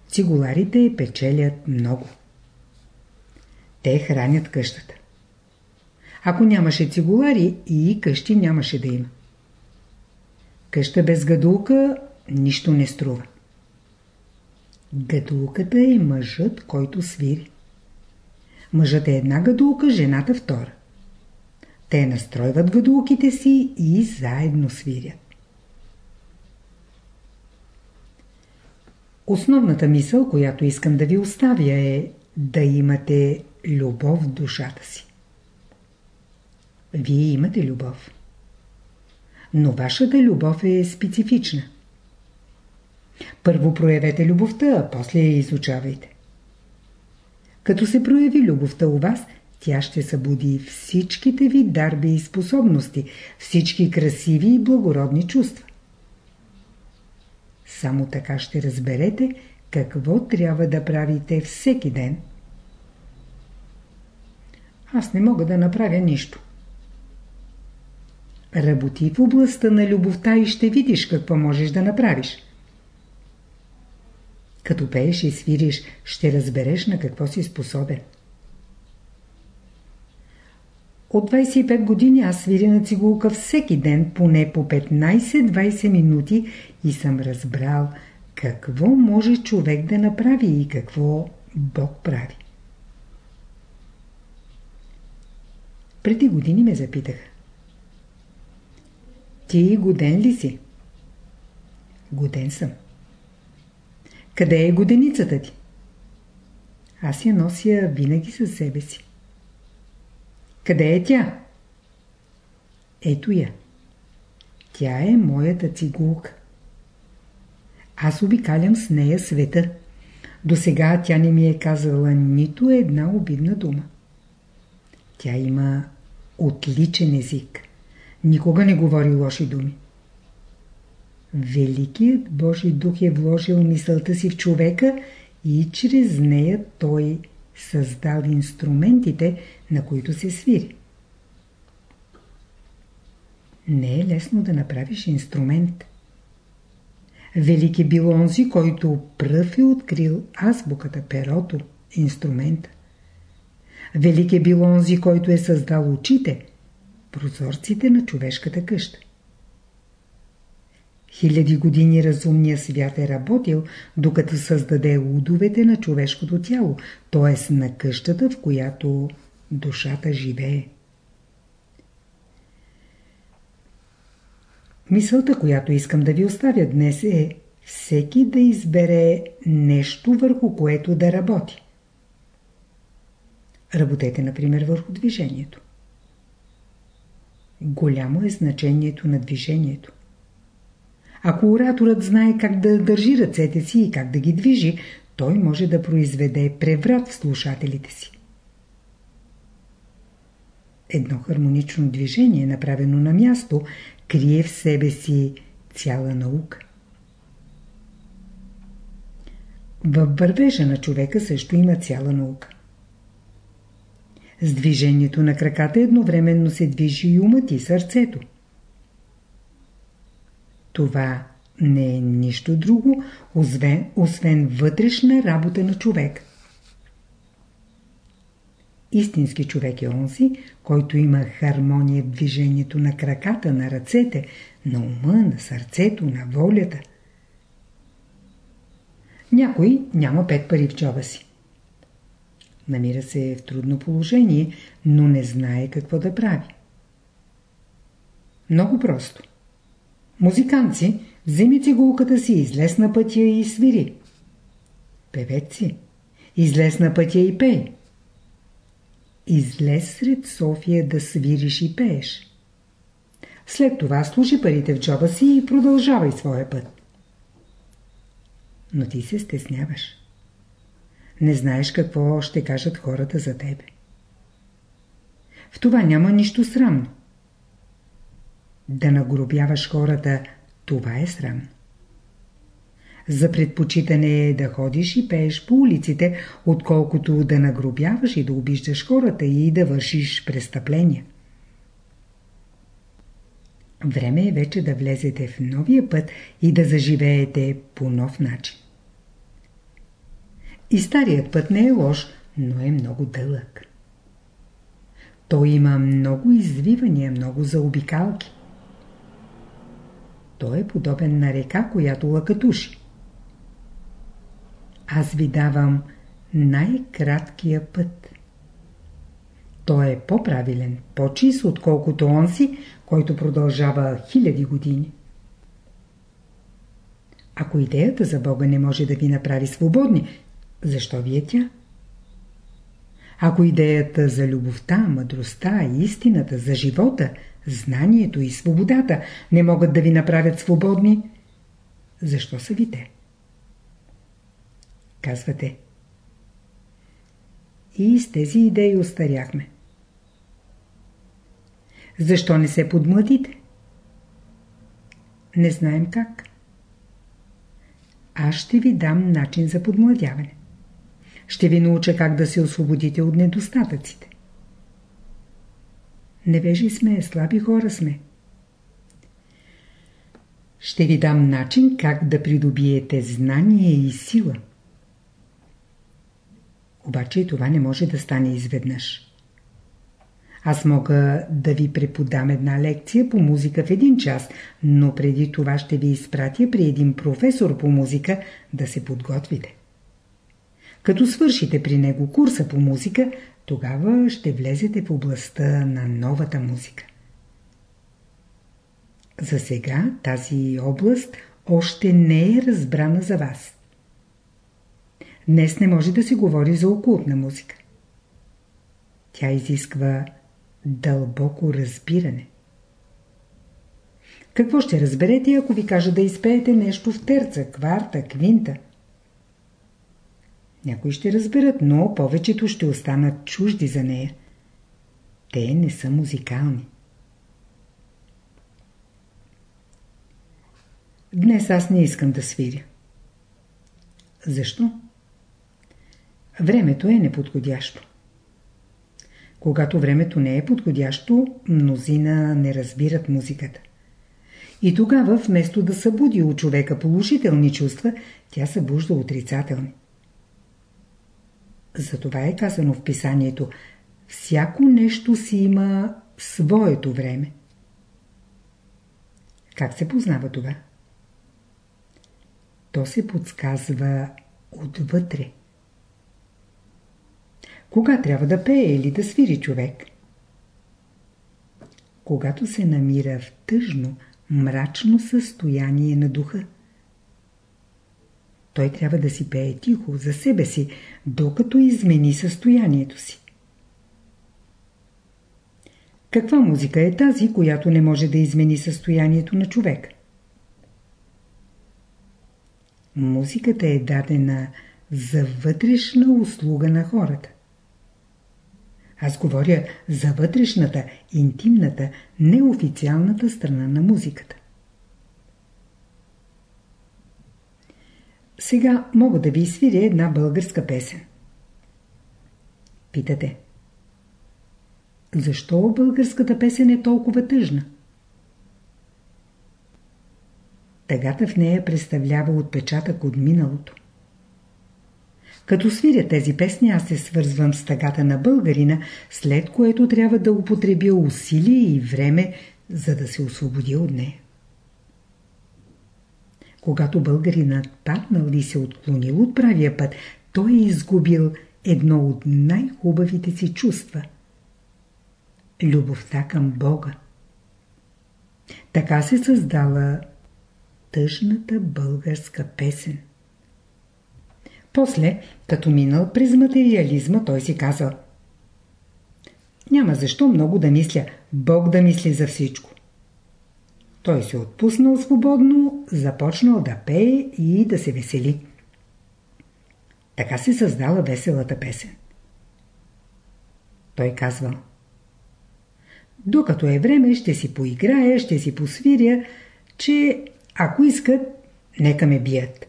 Цигуларите печелят много. Те хранят къщата. Ако нямаше цигулари, и къщи нямаше да има. Къща без гадулка нищо не струва. Гадулката е мъжът, който свири. Мъжът е една гадулка, жената втора. Те настройват гадулките си и заедно свирят. Основната мисъл, която искам да ви оставя е да имате любов в душата си. Вие имате любов. Но вашата любов е специфична. Първо проявете любовта, а после я изучавайте. Като се прояви любовта у вас, тя ще събуди всичките ви дарби и способности, всички красиви и благородни чувства. Само така ще разберете какво трябва да правите всеки ден. Аз не мога да направя нищо. Работи в областта на любовта и ще видиш какво можеш да направиш. Като пееш и свириш, ще разбереш на какво си способен. От 25 години аз свиря на цигулка всеки ден поне по 15-20 минути и съм разбрал какво може човек да направи и какво Бог прави. Преди години ме запитаха. Ти годен ли си? Годен съм. Къде е годеницата ти? Аз я нося винаги със себе си. Къде е тя? Ето я. Тя е моята цигулка. Аз обикалям с нея света. До сега тя не ми е казала нито една обидна дума. Тя има отличен език. Никога не говори лоши думи. Великият Божий дух е вложил мисълта си в човека и чрез нея той създал инструментите, на които се свири. Не е лесно да направиш инструмент. Велик е бил онзи, който пръв е открил азбуката, перото, инструмента. Велик е бил онзи, който е създал очите, прозорците на човешката къща. Хиляди години разумният свят е работил, докато създаде удовете на човешкото тяло, т.е. на къщата, в която душата живее. Мисълта, която искам да ви оставя днес е всеки да избере нещо върху което да работи. Работете, например, върху движението. Голямо е значението на движението. Ако ораторът знае как да държи ръцете си и как да ги движи, той може да произведе преврат в слушателите си. Едно хармонично движение, направено на място, крие в себе си цяла наука. Във вървежа на човека също има цяла наука. С движението на краката едновременно се движи и умът и сърцето. Това не е нищо друго, освен, освен вътрешна работа на човек. Истински човек е онзи, който има хармония в движението на краката, на ръцете, на ума, на сърцето, на волята. Някой няма пет пари в джоба си. Намира се в трудно положение, но не знае какво да прави. Много просто. Музиканци, вземи цигулката си, излез на пътя и свири. Певеци, излез на пътя и пей. Излез сред София да свириш и пееш. След това служи парите в джоба си и продължавай своя път. Но ти се стесняваш. Не знаеш какво ще кажат хората за тебе. В това няма нищо срамно. Да нагробяваш хората, това е срамно. За предпочитане е да ходиш и пееш по улиците, отколкото да нагробяваш и да обиждаш хората и да вършиш престъпления. Време е вече да влезете в новия път и да заживеете по нов начин. И старият път не е лош, но е много дълъг. Той има много извивания, много заобикалки. Той е подобен на река, която лъкатуши. Аз ви давам най-краткия път. Той е по-правилен, по-чист, отколкото он си, който продължава хиляди години. Ако идеята за Бога не може да ви направи свободни, защо ви е тя? Ако идеята за любовта, мъдростта, истината, за живота, знанието и свободата не могат да ви направят свободни, защо са ви те? Казвате. И с тези идеи остаряхме. Защо не се подмладите? Не знаем как. Аз ще ви дам начин за подмладяване. Ще ви науча как да се освободите от недостатъците. Невежи сме, слаби хора сме. Ще ви дам начин как да придобиете знание и сила. Обаче и това не може да стане изведнъж. Аз мога да ви преподам една лекция по музика в един час, но преди това ще ви изпратя при един професор по музика да се подготвите. Като свършите при него курса по музика, тогава ще влезете в областта на новата музика. За сега тази област още не е разбрана за вас. Днес не може да се говори за окултна музика. Тя изисква дълбоко разбиране. Какво ще разберете, ако ви кажа да изпеете нещо в терца, кварта, квинта? Някои ще разберат, но повечето ще останат чужди за нея. Те не са музикални. Днес аз не искам да свиря. Защо? Времето е неподходящо. Когато времето не е подходящо, мнозина не разбират музиката. И тогава, вместо да събуди у човека положителни чувства, тя събужда отрицателни. Затова е казано в писанието Всяко нещо си има своето време. Как се познава това? То се подсказва отвътре. Кога трябва да пее или да свири човек? Когато се намира в тъжно, мрачно състояние на духа. Той трябва да си пее тихо за себе си, докато измени състоянието си. Каква музика е тази, която не може да измени състоянието на човек? Музиката е дадена за вътрешна услуга на хората. Аз говоря за вътрешната, интимната, неофициалната страна на музиката. Сега мога да ви изсвиря една българска песен. Питате. Защо българската песен е толкова тъжна? Тъгата в нея представлява отпечатък от миналото. Като свиря тези песни, аз се свързвам с тъгата на българина, след което трябва да употребя усилие и време, за да се освободя от нея. Когато българинът паднал и се отклонил от правия път, той е изгубил едно от най-хубавите си чувства – любовта към Бога. Така се създала тъжната българска песен. После, като минал през материализма, той си казал Няма защо много да мисля, Бог да мисли за всичко. Той се отпуснал свободно, започнал да пее и да се весели. Така се създала веселата песен. Той казва Докато е време, ще си поиграя, ще си посвиря, че ако искат, нека ме бият.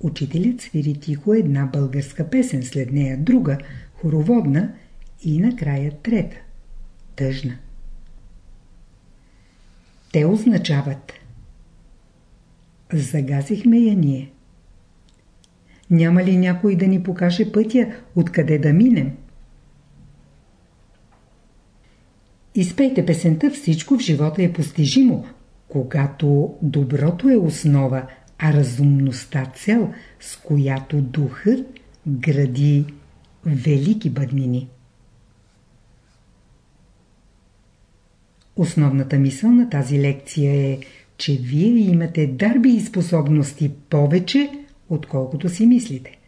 Учителят свири тихо една българска песен, след нея друга, хороводна и накрая трета, тъжна. Те означават Загазихме я ние. Няма ли някой да ни покаже пътя, откъде да минем? Изпейте песента «Всичко в живота е постижимо», когато доброто е основа, а разумността цел, с която духът гради велики бъднини. Основната мисъл на тази лекция е, че вие имате дарби и способности повече, отколкото си мислите.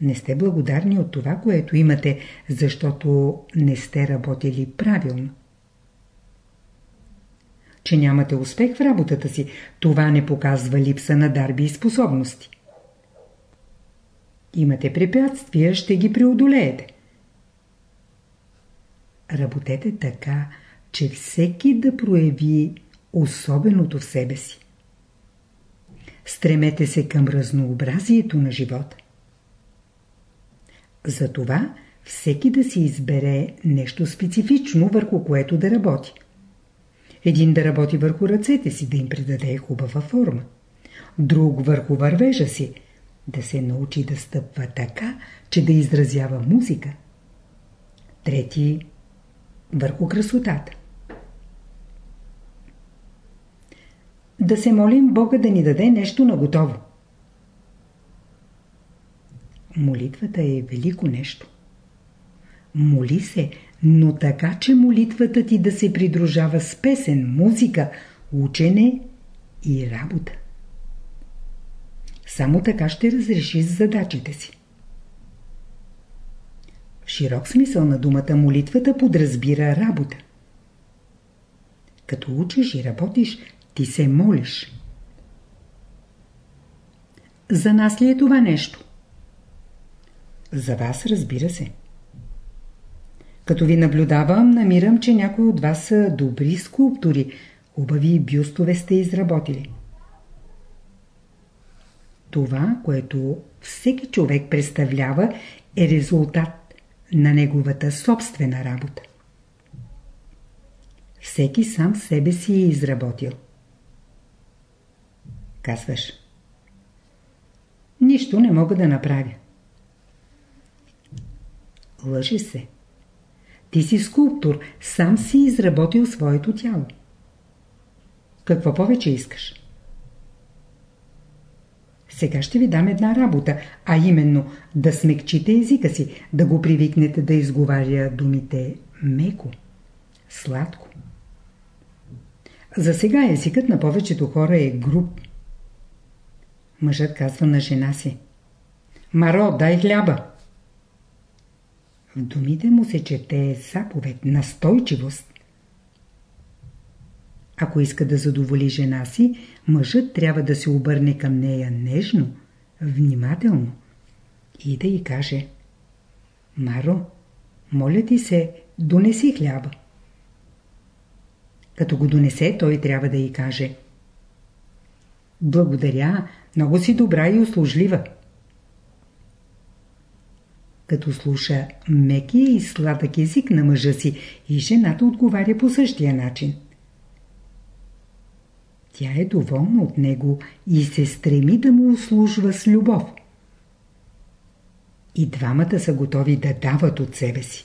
Не сте благодарни от това, което имате, защото не сте работили правилно. Че нямате успех в работата си, това не показва липса на дарби и способности. Имате препятствия, ще ги преодолеете. Работете така, че всеки да прояви особеното в себе си. Стремете се към разнообразието на живота. Затова всеки да си избере нещо специфично, върху което да работи. Един да работи върху ръцете си, да им придаде хубава форма. Друг върху вървежа си, да се научи да стъпва така, че да изразява музика. Трети върху красотата. Да се молим Бога да ни даде нещо на готово. Молитвата е велико нещо. Моли се, но така, че молитвата ти да се придружава с песен, музика, учене и работа. Само така ще разрешиш задачите си. В широк смисъл на думата молитвата подразбира работа. Като учиш и работиш, ти се молиш. За нас ли е това нещо? За вас, разбира се. Като ви наблюдавам, намирам, че някои от вас са добри скулптори, хубави бюстове сте изработили. Това, което всеки човек представлява, е резултат на неговата собствена работа. Всеки сам себе си е изработил. Казваш. Нищо не мога да направя. Лъжи се. Ти си скулптор, сам си изработил своето тяло. Какво повече искаш? Сега ще ви дам една работа, а именно да смекчите езика си, да го привикнете да изговаря думите меко, сладко. За сега езикът на повечето хора е груб. Мъжът казва на жена си. Маро, дай хляба! В думите му се чете заповед, настойчивост. Ако иска да задоволи жена си, мъжът трябва да се обърне към нея нежно, внимателно и да й каже Маро, моля ти се, донеси хляба. Като го донесе, той трябва да й каже Благодаря, много си добра и услужлива като слуша мекия и сладък език на мъжа си и жената отговаря по същия начин. Тя е доволна от него и се стреми да му услужва с любов. И двамата са готови да дават от себе си.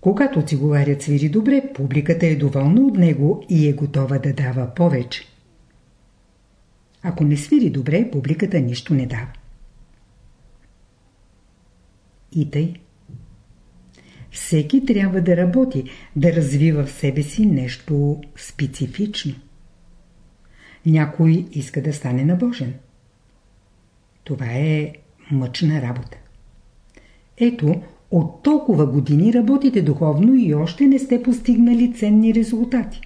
Когато циговарят свири добре, публиката е доволна от него и е готова да дава повече. Ако не свири добре, публиката нищо не дава. И тъй. Всеки трябва да работи, да развива в себе си нещо специфично. Някой иска да стане набожен. Това е мъчна работа. Ето, от толкова години работите духовно и още не сте постигнали ценни резултати.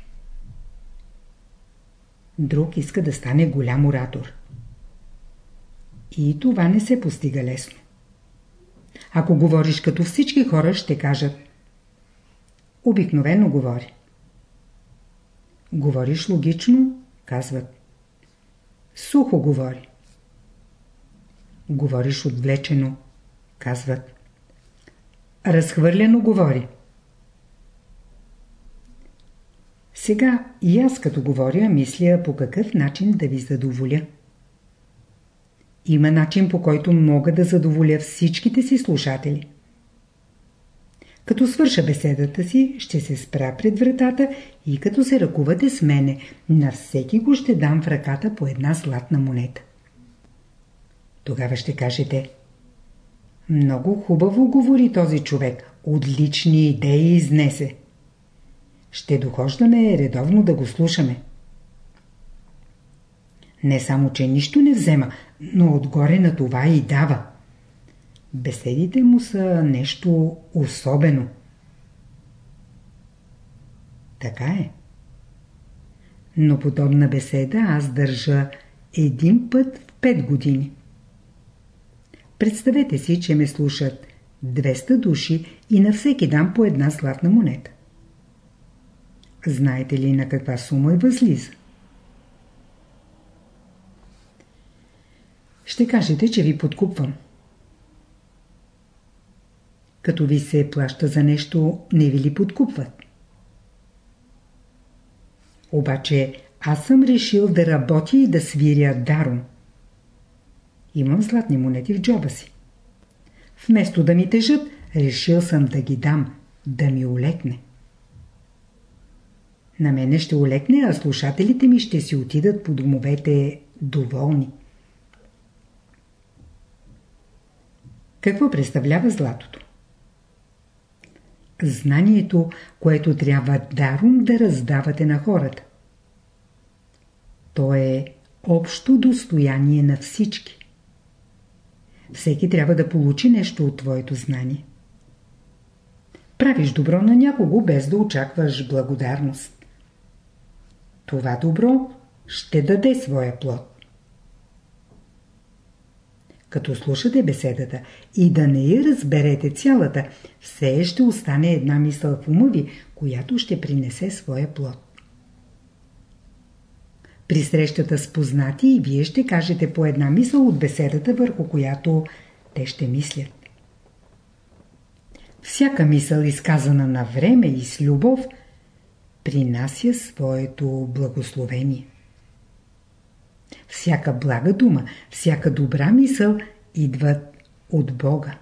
Друг иска да стане голям оратор. И това не се постига лесно. Ако говориш като всички хора, ще кажат Обикновено говори. Говориш логично, казват. Сухо говори. Говориш отвлечено, казват. Разхвърлено говори. Сега и аз като говоря, мисля по какъв начин да ви задоволя. Има начин по който мога да задоволя всичките си слушатели. Като свърша беседата си, ще се спра пред вратата и като се ръкувате с мене, на всеки го ще дам в ръката по една златна монета. Тогава ще кажете Много хубаво говори този човек, отлични идеи изнесе. Ще дохождаме редовно да го слушаме. Не само, че нищо не взема, но отгоре на това и дава. Беседите му са нещо особено. Така е. Но подобна беседа аз държа един път в пет години. Представете си, че ме слушат 200 души и на всеки дам по една златна монета. Знаете ли на каква сума е възлиза? Ще кажете, че ви подкупвам. Като ви се плаща за нещо, не ви ли подкупват? Обаче аз съм решил да работя и да свиря даром. Имам златни монети в джоба си. Вместо да ми тежат, решил съм да ги дам, да ми олекне. На мене ще олекне, а слушателите ми ще си отидат по домовете доволни. Какво представлява златото? Знанието, което трябва даром да раздавате на хората. То е общо достояние на всички. Всеки трябва да получи нещо от твоето знание. Правиш добро на някого, без да очакваш благодарност. Това добро ще даде своя плод. Като слушате беседата и да не я разберете цялата, все ще остане една мисъл в ума ви, която ще принесе своя плод. При срещата с познати вие ще кажете по една мисъл от беседата, върху която те ще мислят. Всяка мисъл, изказана на време и с любов, принася своето благословение. Всяка блага дума, всяка добра мисъл идват от Бога.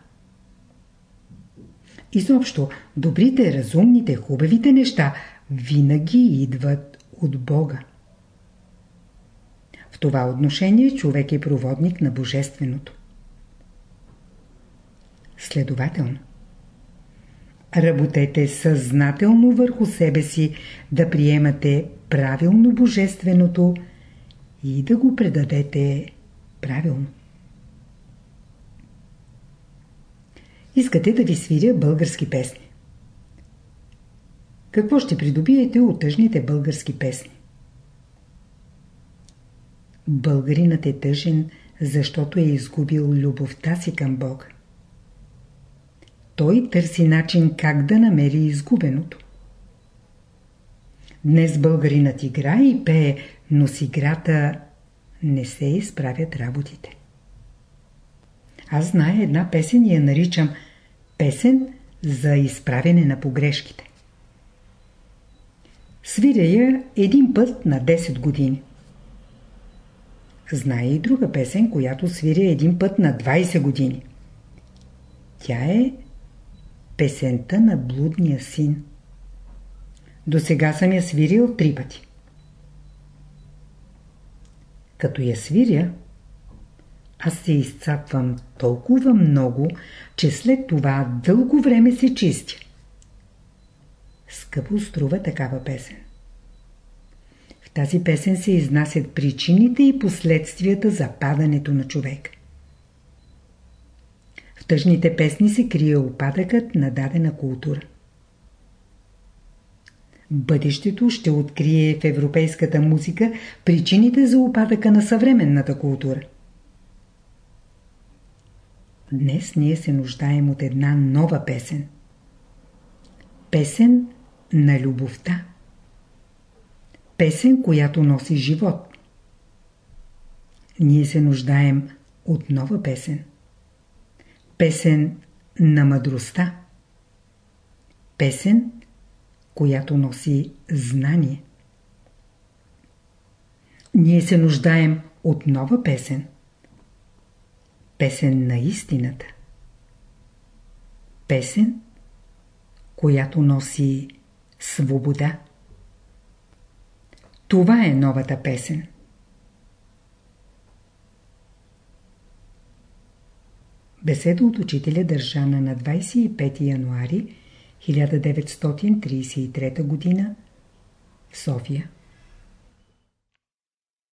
Изобщо, добрите, разумните, хубавите неща винаги идват от Бога. В това отношение човек е проводник на Божественото. Следователно, работете съзнателно върху себе си да приемате правилно Божественото и да го предадете правилно. Искате да ви свиря български песни. Какво ще придобиете от тъжните български песни? Българинът е тъжен, защото е изгубил любовта си към Бога. Той търси начин как да намери изгубеното. Днес българинът играе и пее, но с играта не се изправят работите. Аз зная една песен и я наричам песен за изправяне на погрешките. Свиря я един път на 10 години. Знае и друга песен, която свиря един път на 20 години. Тя е песента на блудния син. До сега съм я свирил три пъти. Като я свиря, аз се изцапвам толкова много, че след това дълго време се чистя. скъпо струва такава песен. В тази песен се изнасят причините и последствията за падането на човек. В тъжните песни се крие опадъкът на дадена култура. Бъдещето ще открие в европейската музика причините за опадъка на съвременната култура. Днес ние се нуждаем от една нова песен. Песен на любовта. Песен, която носи живот. Ние се нуждаем от нова песен. Песен на мъдростта. Песен, която носи знание. Ние се нуждаем от нова песен. Песен на истината. Песен, която носи свобода. Това е новата песен. Беседа от учителя държана на 25 януари 1933 г. в София.